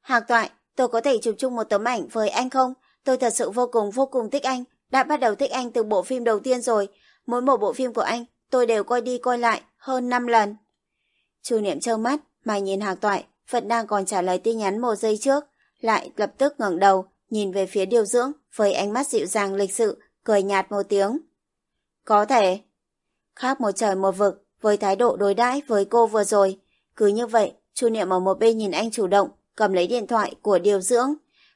Hạc toại, tôi có thể chụp chung một tấm ảnh với anh không? Tôi thật sự vô cùng vô cùng thích anh, đã bắt đầu thích anh từ bộ phim đầu tiên rồi. Mỗi một bộ phim của anh, tôi đều coi đi coi lại hơn 5 lần. Chu Niệm trơ mắt, mà nhìn Hạc Toại vẫn đang còn trả lời tin nhắn một giây trước, lại lập tức ngẩng đầu, nhìn về phía điều dưỡng với ánh mắt dịu dàng lịch sự, cười nhạt một tiếng. Có thể. Khác một trời một vực với thái độ đối đãi với cô vừa rồi. Cứ như vậy, Chu Niệm ở một bên nhìn anh chủ động, cầm lấy điện thoại của điều dưỡng.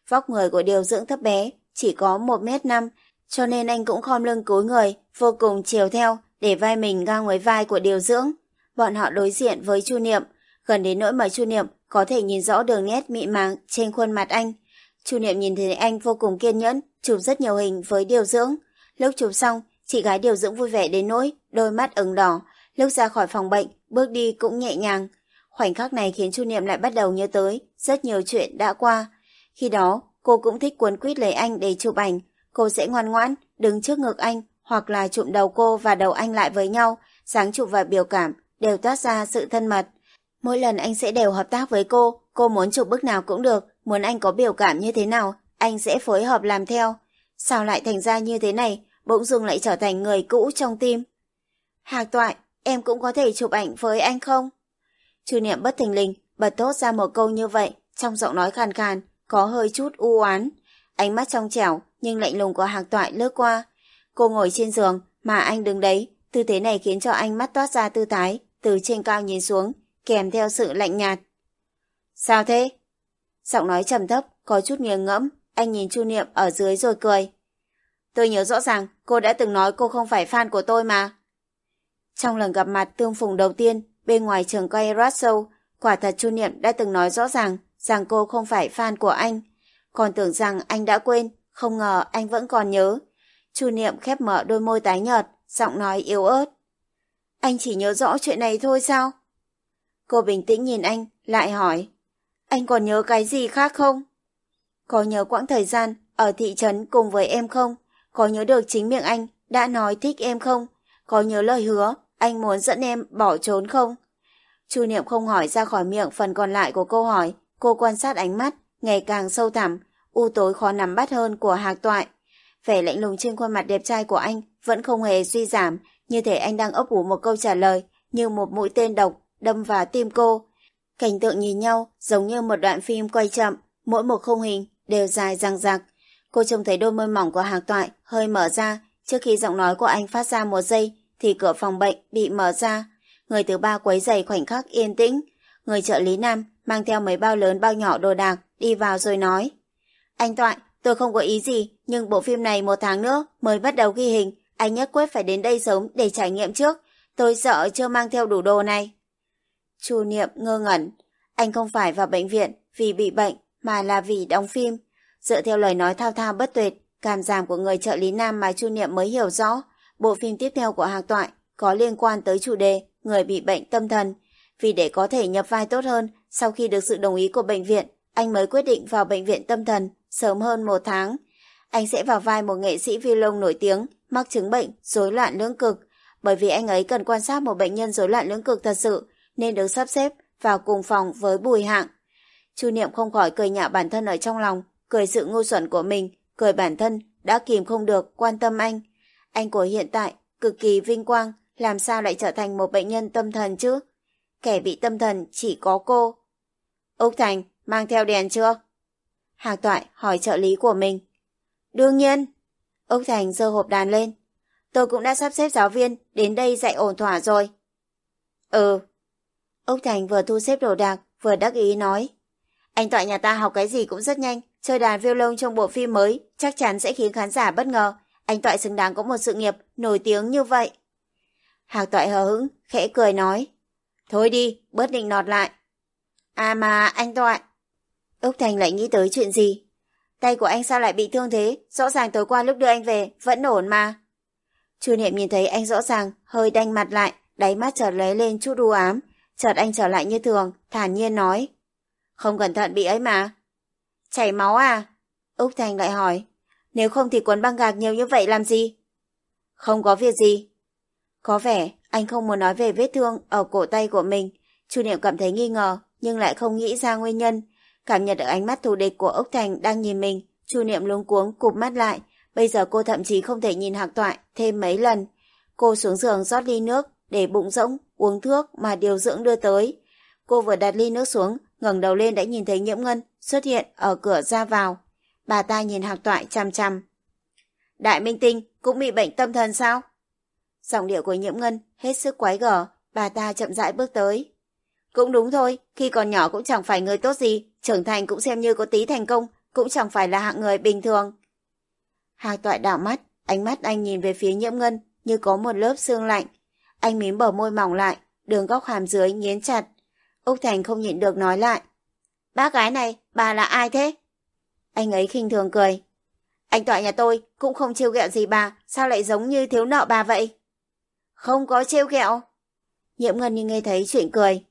Vóc người của điều dưỡng thấp bé, chỉ có 1m5, cho nên anh cũng khom lưng cúi người, vô cùng chiều theo, để vai mình ngang với vai của điều dưỡng. Bọn họ đối diện với Chu Niệm, gần đến nỗi mà Chu Niệm có thể nhìn rõ đường nét mị màng trên khuôn mặt anh. Chu Niệm nhìn thấy anh vô cùng kiên nhẫn, chụp rất nhiều hình với điều dưỡng. Lúc chụp xong, chị gái điều dưỡng vui vẻ đến nỗi, đôi mắt ửng đỏ. Lúc ra khỏi phòng bệnh, bước đi cũng nhẹ nhàng. Khoảnh khắc này khiến Chu Niệm lại bắt đầu nhớ tới rất nhiều chuyện đã qua. Khi đó, cô cũng thích cuốn quýt lấy anh để chụp ảnh. Cô sẽ ngoan ngoãn, đứng trước ngực anh, hoặc là chụm đầu cô và đầu anh lại với nhau, sáng chụp và biểu cảm đều toát ra sự thân mật. Mỗi lần anh sẽ đều hợp tác với cô, cô muốn chụp bức nào cũng được, muốn anh có biểu cảm như thế nào, anh sẽ phối hợp làm theo. Sao lại thành ra như thế này, bỗng dưng lại trở thành người cũ trong tim? Hạc toại, em cũng có thể chụp ảnh với anh không? Chu niệm bất thình lình, bật thốt ra một câu như vậy, trong giọng nói khàn khàn, có hơi chút u oán. Ánh mắt trong trẻo, nhưng lạnh lùng của hạc toại lướt qua. Cô ngồi trên giường, mà anh đứng đấy, tư thế này khiến cho anh mắt toát ra tư thái, từ trên cao nhìn xuống, kèm theo sự lạnh nhạt. Sao thế? Giọng nói trầm thấp, có chút nghiêng ngẫm, anh nhìn Chu Niệm ở dưới rồi cười. Tôi nhớ rõ ràng cô đã từng nói cô không phải fan của tôi mà. Trong lần gặp mặt tương phùng đầu tiên bên ngoài trường quay Russell, quả thật Chu Niệm đã từng nói rõ ràng rằng cô không phải fan của anh. Còn tưởng rằng anh đã quên, không ngờ anh vẫn còn nhớ. Chu Niệm khép mở đôi môi tái nhợt, giọng nói yếu ớt. Anh chỉ nhớ rõ chuyện này thôi sao? Cô bình tĩnh nhìn anh, lại hỏi. Anh còn nhớ cái gì khác không? Có nhớ quãng thời gian ở thị trấn cùng với em không? Có nhớ được chính miệng anh đã nói thích em không? Có nhớ lời hứa anh muốn dẫn em bỏ trốn không? Chu Niệm không hỏi ra khỏi miệng phần còn lại của câu hỏi. Cô quan sát ánh mắt, ngày càng sâu thẳm, u tối khó nắm bắt hơn của Hạc Toại. Vẻ lạnh lùng trên khuôn mặt đẹp trai của anh vẫn không hề suy giảm, như thể anh đang ấp ủ một câu trả lời, như một mũi tên độc đâm vào tim cô. Cảnh tượng nhìn nhau giống như một đoạn phim quay chậm, mỗi một khung hình đều dài răng rạc. Cô trông thấy đôi môi mỏng của Hạc Toại hơi mở ra, trước khi giọng nói của anh phát ra một giây thì cửa phòng bệnh bị mở ra. Người thứ ba quấy giày khoảnh khắc yên tĩnh. Người trợ lý nam mang theo mấy bao lớn bao nhỏ đồ đạc đi vào rồi nói. Anh Toại, tôi không có ý gì, nhưng bộ phim này một tháng nữa mới bắt đầu ghi hình. Anh nhất quyết phải đến đây sớm để trải nghiệm trước. Tôi sợ chưa mang theo đủ đồ này. Chu Niệm ngơ ngẩn. Anh không phải vào bệnh viện vì bị bệnh mà là vì đóng phim. Dựa theo lời nói thao thao bất tuyệt, cảm giảm của người trợ lý nam mà Chu Niệm mới hiểu rõ, bộ phim tiếp theo của Hạc Toại có liên quan tới chủ đề người bị bệnh tâm thần. Vì để có thể nhập vai tốt hơn, sau khi được sự đồng ý của bệnh viện, anh mới quyết định vào bệnh viện tâm thần sớm hơn một tháng. Anh sẽ vào vai một nghệ sĩ violon nổi tiếng, mắc chứng bệnh rối loạn lưỡng cực. Bởi vì anh ấy cần quan sát một bệnh nhân rối loạn lưỡng cực thật sự, nên được sắp xếp vào cùng phòng với Bùi Hạng. Chu Niệm không khỏi cười nhạo bản thân ở trong lòng, cười sự ngu xuẩn của mình, cười bản thân đã kìm không được quan tâm anh. Anh của hiện tại cực kỳ vinh quang, làm sao lại trở thành một bệnh nhân tâm thần chứ? Kẻ bị tâm thần chỉ có cô. Úc Thành, mang theo đèn chưa? Hạc Toại hỏi trợ lý của mình. Đương nhiên. Úc Thành giơ hộp đàn lên. Tôi cũng đã sắp xếp giáo viên đến đây dạy ổn thỏa rồi. Ừ. Úc Thành vừa thu xếp đồ đạc, vừa đắc ý nói. Anh Toại nhà ta học cái gì cũng rất nhanh, chơi đàn violon trong bộ phim mới chắc chắn sẽ khiến khán giả bất ngờ. Anh Toại xứng đáng có một sự nghiệp nổi tiếng như vậy. Hạc Toại hờ hững, khẽ cười nói. Thôi đi, bớt định nọt lại. À mà, anh Toại. Úc Thành lại nghĩ tới chuyện gì? Tay của anh sao lại bị thương thế? Rõ ràng tối qua lúc đưa anh về, vẫn ổn mà. Chu Niệm nhìn thấy anh rõ ràng, hơi đanh mặt lại, đáy mắt chợt lóe lên chút u ám. Chợt anh trở lại như thường, thản nhiên nói. Không cẩn thận bị ấy mà. Chảy máu à? Úc Thành lại hỏi. Nếu không thì cuốn băng gạc nhiều như vậy làm gì? Không có việc gì. Có vẻ anh không muốn nói về vết thương ở cổ tay của mình. Chu Niệm cảm thấy nghi ngờ, nhưng lại không nghĩ ra nguyên nhân. Cảm nhận được ánh mắt thù địch của Úc Thành đang nhìn mình, Chu Niệm luống cuống cụp mắt lại. Bây giờ cô thậm chí không thể nhìn Hạc Toại thêm mấy lần. Cô xuống giường rót ly nước để bụng rỗng, uống thuốc mà điều dưỡng đưa tới. Cô vừa đặt ly nước xuống, ngẩng đầu lên đã nhìn thấy Nhiễm Ngân xuất hiện ở cửa ra vào. Bà ta nhìn Hạc Toại chăm chăm. Đại Minh Tinh cũng bị bệnh tâm thần sao? Giọng điệu của Nhiễm Ngân hết sức quái gở, bà ta chậm rãi bước tới. Cũng đúng thôi, khi còn nhỏ cũng chẳng phải người tốt gì, trưởng thành cũng xem như có tí thành công, cũng chẳng phải là hạng người bình thường. Hạc toại đảo mắt, ánh mắt anh nhìn về phía nhiễm ngân như có một lớp xương lạnh. Anh mím bờ môi mỏng lại, đường góc hàm dưới nghiến chặt. Úc Thành không nhịn được nói lại. Bác gái này, bà là ai thế? Anh ấy khinh thường cười. Anh toại nhà tôi cũng không trêu ghẹo gì bà, sao lại giống như thiếu nợ bà vậy? Không có trêu ghẹo. Nhiễm ngân như nghe thấy chuyện cười.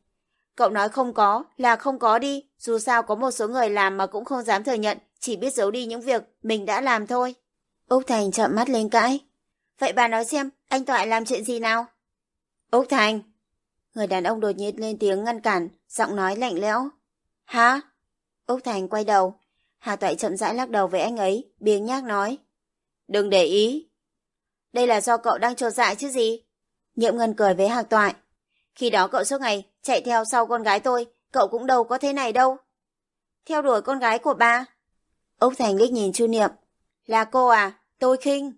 Cậu nói không có là không có đi, dù sao có một số người làm mà cũng không dám thừa nhận, chỉ biết giấu đi những việc mình đã làm thôi. Úc Thành chậm mắt lên cãi. Vậy bà nói xem, anh Toại làm chuyện gì nào? Úc Thành! Người đàn ông đột nhiên lên tiếng ngăn cản, giọng nói lạnh lẽo. Hả? Úc Thành quay đầu. Hà Toại chậm rãi lắc đầu với anh ấy, biếng nhác nói. Đừng để ý. Đây là do cậu đang trột dại chứ gì? Nhiệm Ngân cười với Hạc Toại. Khi đó cậu suốt ngày chạy theo sau con gái tôi, cậu cũng đâu có thế này đâu. Theo đuổi con gái của ba. Úc Thành liếc nhìn Chu Niệm. Là cô à? Tôi khinh.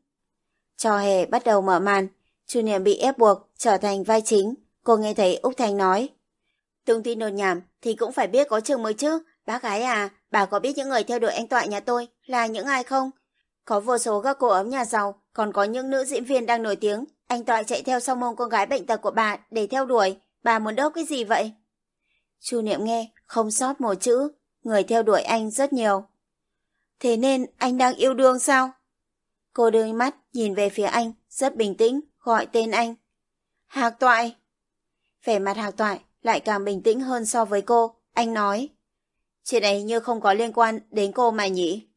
Trò hề bắt đầu mở màn. Chu Niệm bị ép buộc trở thành vai chính. Cô nghe thấy Úc Thành nói. Tung tin đồn nhảm thì cũng phải biết có chừng mới chứ. Bác gái à, bà có biết những người theo đuổi anh Toại nhà tôi là những ai không? Có vô số các cô ấm nhà giàu, còn có những nữ diễn viên đang nổi tiếng anh Toại chạy theo sau mông con gái bệnh tật của bà để theo đuổi. Bà muốn đốt cái gì vậy? Chu Niệm nghe, không sót một chữ. Người theo đuổi anh rất nhiều. Thế nên anh đang yêu đương sao? Cô đưa mắt nhìn về phía anh, rất bình tĩnh, gọi tên anh. Hạc Toại. Vẻ mặt Hạc Toại lại càng bình tĩnh hơn so với cô. Anh nói. Chuyện này như không có liên quan đến cô mà nhỉ?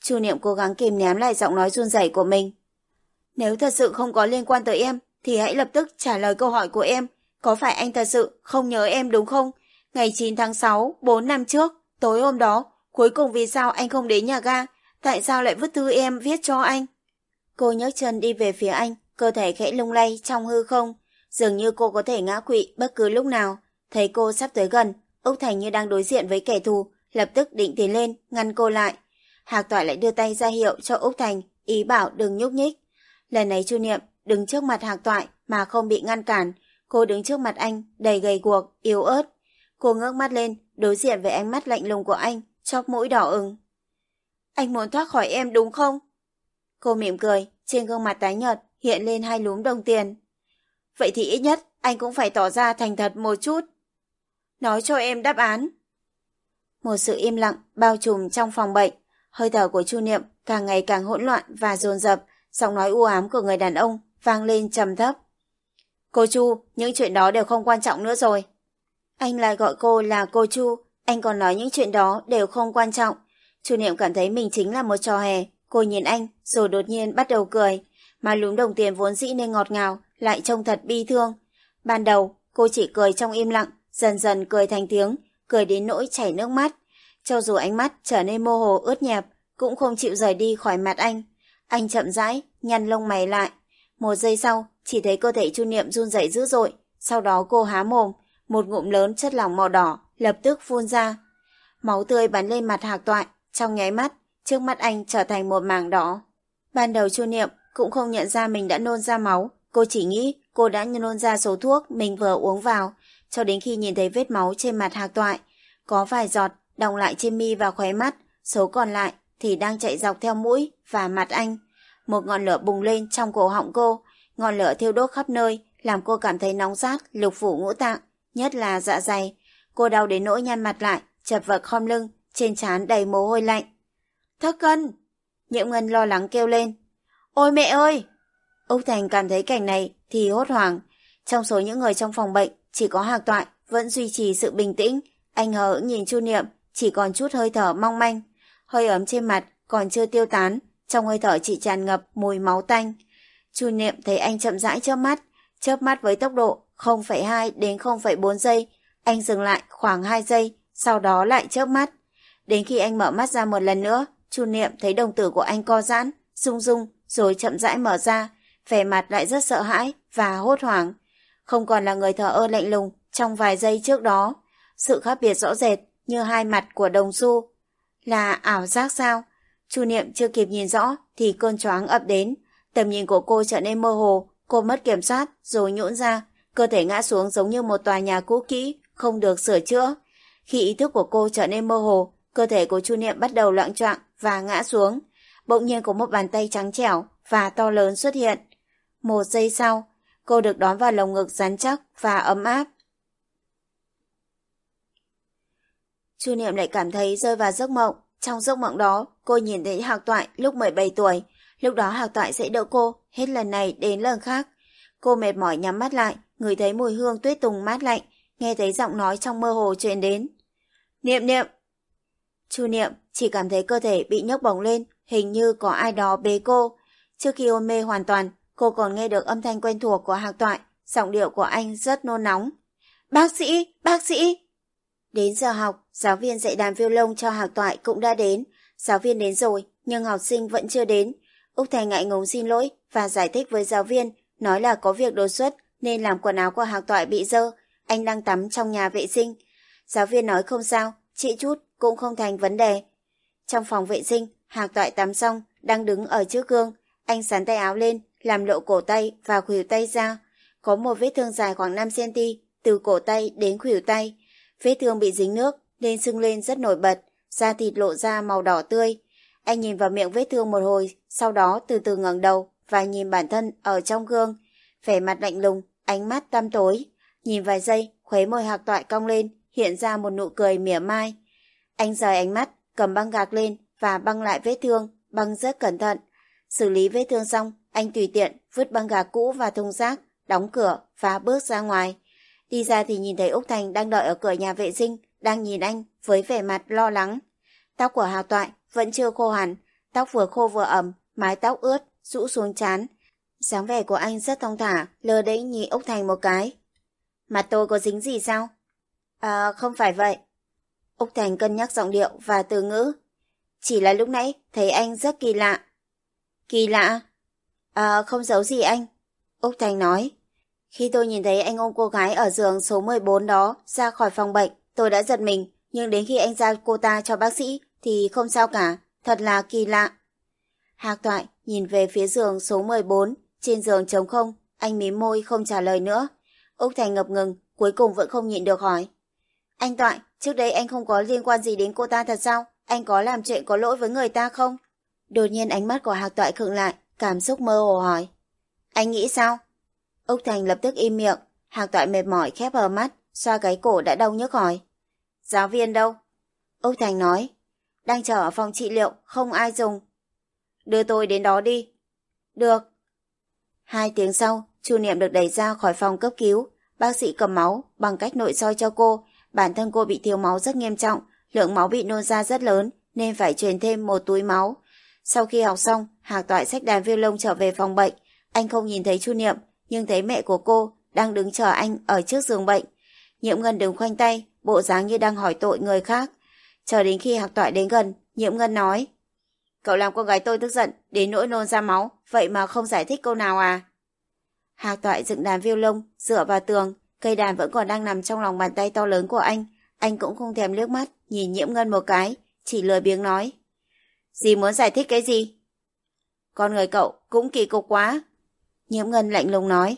Chu Niệm cố gắng kìm nén lại giọng nói run rẩy của mình. Nếu thật sự không có liên quan tới em, thì hãy lập tức trả lời câu hỏi của em. Có phải anh thật sự không nhớ em đúng không? Ngày 9 tháng 6, 4 năm trước, tối hôm đó, cuối cùng vì sao anh không đến nhà ga? Tại sao lại vứt thư em viết cho anh? Cô nhấc chân đi về phía anh, cơ thể khẽ lung lay trong hư không. Dường như cô có thể ngã quỵ bất cứ lúc nào. Thấy cô sắp tới gần, Úc Thành như đang đối diện với kẻ thù, lập tức định tiến lên, ngăn cô lại. Hạc Toại lại đưa tay ra hiệu cho Úc Thành, ý bảo đừng nhúc nhích. Lần này Chu Niệm đứng trước mặt Hạc Toại mà không bị ngăn cản, cô đứng trước mặt anh, đầy gầy guộc, yếu ớt. Cô ngước mắt lên, đối diện với ánh mắt lạnh lùng của anh, chóp mũi đỏ ửng. Anh muốn thoát khỏi em đúng không? Cô mỉm cười, trên gương mặt tái nhợt hiện lên hai lúm đồng tiền. Vậy thì ít nhất anh cũng phải tỏ ra thành thật một chút. Nói cho em đáp án. Một sự im lặng bao trùm trong phòng bệnh. Hơi thở của Chu Niệm càng ngày càng hỗn loạn và dồn dập, giọng nói u ám của người đàn ông vang lên trầm thấp. Cô Chu, những chuyện đó đều không quan trọng nữa rồi. Anh lại gọi cô là cô Chu, anh còn nói những chuyện đó đều không quan trọng. Chu Niệm cảm thấy mình chính là một trò hề. Cô nhìn anh, rồi đột nhiên bắt đầu cười. Mà lúm đồng tiền vốn dĩ nên ngọt ngào, lại trông thật bi thương. Ban đầu, cô chỉ cười trong im lặng, dần dần cười thành tiếng, cười đến nỗi chảy nước mắt. Cho dù ánh mắt trở nên mô hồ ướt nhẹp, cũng không chịu rời đi khỏi mặt anh. Anh chậm rãi, nhăn lông mày lại. Một giây sau, chỉ thấy cơ thể Chu Niệm run rẩy dữ dội. Sau đó cô há mồm, một ngụm lớn chất lỏng màu đỏ lập tức phun ra. Máu tươi bắn lên mặt Hạc Toại, trong nháy mắt, trước mắt anh trở thành một mảng đỏ. Ban đầu Chu Niệm cũng không nhận ra mình đã nôn ra máu, cô chỉ nghĩ cô đã nôn ra số thuốc mình vừa uống vào, cho đến khi nhìn thấy vết máu trên mặt Hạc Toại. Có vài giọt đọng lại trên mi và khóe mắt, số còn lại thì đang chạy dọc theo mũi và mặt anh. Một ngọn lửa bùng lên trong cổ họng cô, ngọn lửa thiêu đốt khắp nơi, làm cô cảm thấy nóng rát, lục phủ ngũ tạng, nhất là dạ dày. Cô đau đến nỗi nhăn mặt lại, chật vật khom lưng, trên trán đầy mồ hôi lạnh. Thất cân! Nhiễm Ngân lo lắng kêu lên. Ôi mẹ ơi! Úc Thành cảm thấy cảnh này thì hốt hoảng. Trong số những người trong phòng bệnh, chỉ có Hạc Toại vẫn duy trì sự bình tĩnh. Anh hờ nhìn Chu Niệm, chỉ còn chút hơi thở mong manh. Hơi ấm trên mặt còn chưa tiêu tán, trong hơi thở chỉ tràn ngập mùi máu tanh. Chu Niệm thấy anh chậm rãi chớp mắt, chớp mắt với tốc độ 0,2 đến 0,4 giây. Anh dừng lại khoảng 2 giây, sau đó lại chớp mắt. Đến khi anh mở mắt ra một lần nữa, Chu Niệm thấy đồng tử của anh co giãn, rung rung, rồi chậm rãi mở ra, vẻ mặt lại rất sợ hãi và hốt hoảng. Không còn là người thờ ơ lạnh lùng trong vài giây trước đó. Sự khác biệt rõ rệt như hai mặt của đồng xu. Là ảo giác sao? Chu Niệm chưa kịp nhìn rõ thì cơn choáng ập đến. Tầm nhìn của cô trở nên mơ hồ, cô mất kiểm soát rồi nhũn ra, cơ thể ngã xuống giống như một tòa nhà cũ kỹ, không được sửa chữa. Khi ý thức của cô trở nên mơ hồ, cơ thể của Chu Niệm bắt đầu loạn choạng và ngã xuống. Bỗng nhiên có một bàn tay trắng trẻo và to lớn xuất hiện. Một giây sau, cô được đón vào lồng ngực rắn chắc và ấm áp. Chu Niệm lại cảm thấy rơi vào giấc mộng. Trong giấc mộng đó, cô nhìn thấy Hạc Toại lúc 17 tuổi. Lúc đó Hạc Toại sẽ đỡ cô, hết lần này đến lần khác. Cô mệt mỏi nhắm mắt lại, ngửi thấy mùi hương tuyết tùng mát lạnh, nghe thấy giọng nói trong mơ hồ truyền đến. Niệm niệm! Chu Niệm chỉ cảm thấy cơ thể bị nhấc bổng lên, hình như có ai đó bế cô. Trước khi hôn mê hoàn toàn, cô còn nghe được âm thanh quen thuộc của Hạc Toại, giọng điệu của anh rất nôn nóng. Bác sĩ! Bác sĩ! Đến giờ học, giáo viên dạy đàn violon cho Hạc Toại cũng đã đến. Giáo viên đến rồi, nhưng học sinh vẫn chưa đến. Úc Thành ngại ngùng xin lỗi và giải thích với giáo viên, nói là có việc đột xuất nên làm quần áo của Hạc Toại bị dơ. Anh đang tắm trong nhà vệ sinh. Giáo viên nói không sao, chị chút cũng không thành vấn đề. Trong phòng vệ sinh, Hạc Toại tắm xong, đang đứng ở trước gương. Anh sắn tay áo lên, làm lộ cổ tay và khuỷu tay ra. Có một vết thương dài khoảng 5cm, từ cổ tay đến khuỷu tay. Vết thương bị dính nước nên sưng lên rất nổi bật, da thịt lộ ra màu đỏ tươi. Anh nhìn vào miệng vết thương một hồi, sau đó từ từ ngẩng đầu và nhìn bản thân ở trong gương. Vẻ mặt lạnh lùng, ánh mắt tăm tối. Nhìn vài giây, khuấy môi hạc toại cong lên, hiện ra một nụ cười mỉa mai. Anh rời ánh mắt, cầm băng gạc lên và băng lại vết thương, băng rất cẩn thận. Xử lý vết thương xong, anh tùy tiện vứt băng gạc cũ vào thùng rác, đóng cửa và bước ra ngoài. Đi ra thì nhìn thấy Úc Thành đang đợi ở cửa nhà vệ sinh, đang nhìn anh với vẻ mặt lo lắng. Tóc của Hào Toại vẫn chưa khô hẳn, tóc vừa khô vừa ẩm, mái tóc ướt, rũ xuống chán. dáng vẻ của anh rất thong thả, lơ đễnh nhìn Úc Thành một cái. Mặt tôi có dính gì sao? À, không phải vậy. Úc Thành cân nhắc giọng điệu và từ ngữ. Chỉ là lúc nãy thấy anh rất kỳ lạ. Kỳ lạ? À, không giấu gì anh. Úc Thành nói. Khi tôi nhìn thấy anh ôm cô gái ở giường số 14 đó ra khỏi phòng bệnh, tôi đã giật mình, nhưng đến khi anh giao cô ta cho bác sĩ thì không sao cả, thật là kỳ lạ. Hạc Toại nhìn về phía giường số 14, trên giường trống không, anh mím môi không trả lời nữa. Úc Thành ngập ngừng, cuối cùng vẫn không nhịn được hỏi. Anh Toại, trước đây anh không có liên quan gì đến cô ta thật sao? Anh có làm chuyện có lỗi với người ta không? Đột nhiên ánh mắt của Hạc Toại khựng lại, cảm xúc mơ hồ hỏi. Anh nghĩ sao? Úc Thành lập tức im miệng, Hạc Toại mệt mỏi khép hờ mắt, xoa cái cổ đã đau nhức hỏi. Giáo viên đâu? Úc Thành nói. Đang chờ ở phòng trị liệu, không ai dùng. Đưa tôi đến đó đi. Được. Hai tiếng sau, Chu Niệm được đẩy ra khỏi phòng cấp cứu. Bác sĩ cầm máu bằng cách nội soi cho cô. Bản thân cô bị thiếu máu rất nghiêm trọng, lượng máu bị nôn ra rất lớn nên phải truyền thêm một túi máu. Sau khi học xong, Hạc Toại xách đàn lông trở về phòng bệnh. Anh không nhìn thấy Chu Niệm, nhưng thấy mẹ của cô đang đứng chờ anh ở trước giường bệnh. Nhiễm Ngân đứng khoanh tay, bộ dáng như đang hỏi tội người khác. Chờ đến khi Hạc Toại đến gần, Nhiễm Ngân nói. Cậu làm con gái tôi tức giận, đến nỗi nôn ra máu, vậy mà không giải thích câu nào à? Hạc Toại dựng đàn violon, dựa vào tường, cây đàn vẫn còn đang nằm trong lòng bàn tay to lớn của anh. Anh cũng không thèm liếc mắt, nhìn Nhiễm Ngân một cái, chỉ lười biếng nói. Dì muốn giải thích cái gì? Con người cậu cũng kỳ cục quá. Nhiễm Ngân lạnh lùng nói.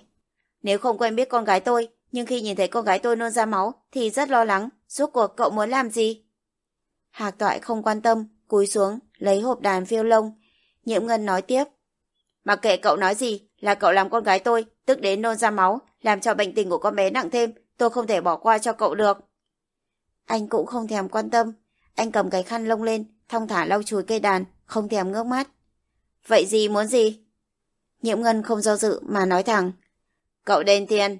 Nếu không quen biết con gái tôi, nhưng khi nhìn thấy con gái tôi nôn ra máu thì rất lo lắng, suốt cuộc cậu muốn làm gì? Hạc Toại không quan tâm, cúi xuống, lấy hộp đàn phiêu lông. Nhiễm Ngân nói tiếp. Mặc kệ cậu nói gì, là cậu làm con gái tôi, tức đến nôn ra máu, làm cho bệnh tình của con bé nặng thêm, tôi không thể bỏ qua cho cậu được. Anh cũng không thèm quan tâm, anh cầm cái khăn lông lên, thong thả lau chùi cây đàn, không thèm ngước mắt. Vậy gì muốn gì? Nhiễm Ngân không do dự mà nói thẳng. Cậu đền tiền.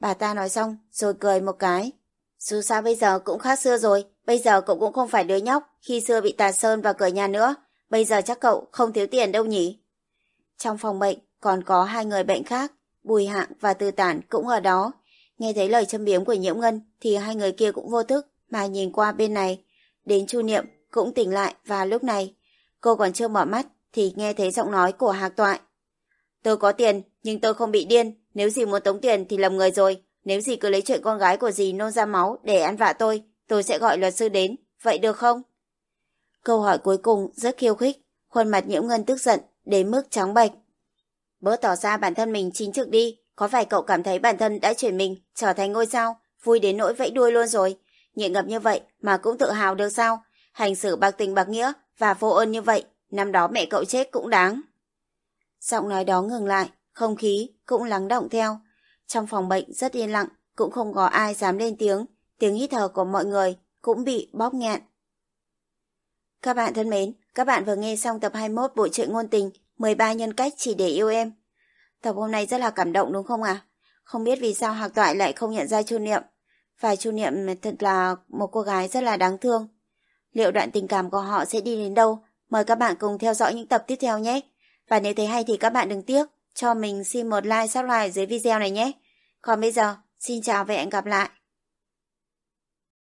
Bà ta nói xong rồi cười một cái. Dù sao bây giờ cũng khác xưa rồi, bây giờ cậu cũng không phải đứa nhóc khi xưa bị tà sơn và cửa nhà nữa. Bây giờ chắc cậu không thiếu tiền đâu nhỉ? Trong phòng bệnh còn có hai người bệnh khác, Bùi Hạng và Tư Tản cũng ở đó. Nghe thấy lời châm biếm của Nhiễm Ngân thì hai người kia cũng vô thức mà nhìn qua bên này. Đến Chu Niệm cũng tỉnh lại và lúc này cô còn chưa mở mắt thì nghe thấy giọng nói của Hạc Toại. Tôi có tiền nhưng tôi không bị điên, nếu gì muốn tống tiền thì lầm người rồi. Nếu gì cứ lấy chuyện con gái của dì nôn ra máu để ăn vạ tôi, tôi sẽ gọi luật sư đến, vậy được không? Câu hỏi cuối cùng rất khiêu khích, khuôn mặt nhiễm ngân tức giận, đến mức trắng bệch. Bớt tỏ ra bản thân mình chính trực đi, có phải cậu cảm thấy bản thân đã chuyển mình, trở thành ngôi sao, vui đến nỗi vẫy đuôi luôn rồi. Nhịn ngập như vậy mà cũng tự hào được sao? Hành xử bạc tình bạc nghĩa và vô ơn như vậy, năm đó mẹ cậu chết cũng đáng. Giọng nói đó ngừng lại, không khí cũng lắng động theo. Trong phòng bệnh rất yên lặng, cũng không có ai dám lên tiếng, tiếng hít thở của mọi người cũng bị bóp nghẹn. Các bạn thân mến, các bạn vừa nghe xong tập 21 bộ truyện ngôn tình 13 nhân cách chỉ để yêu em. Tập hôm nay rất là cảm động đúng không ạ? À? Không biết vì sao Hạc Toại lại không nhận ra Chu Niệm. Và Chu Niệm thật là một cô gái rất là đáng thương. Liệu đoạn tình cảm của họ sẽ đi đến đâu? Mời các bạn cùng theo dõi những tập tiếp theo nhé. Và nếu thấy hay thì các bạn đừng tiếc cho mình xin một like subscribe dưới video này nhé. Còn bây giờ, xin chào và hẹn gặp lại.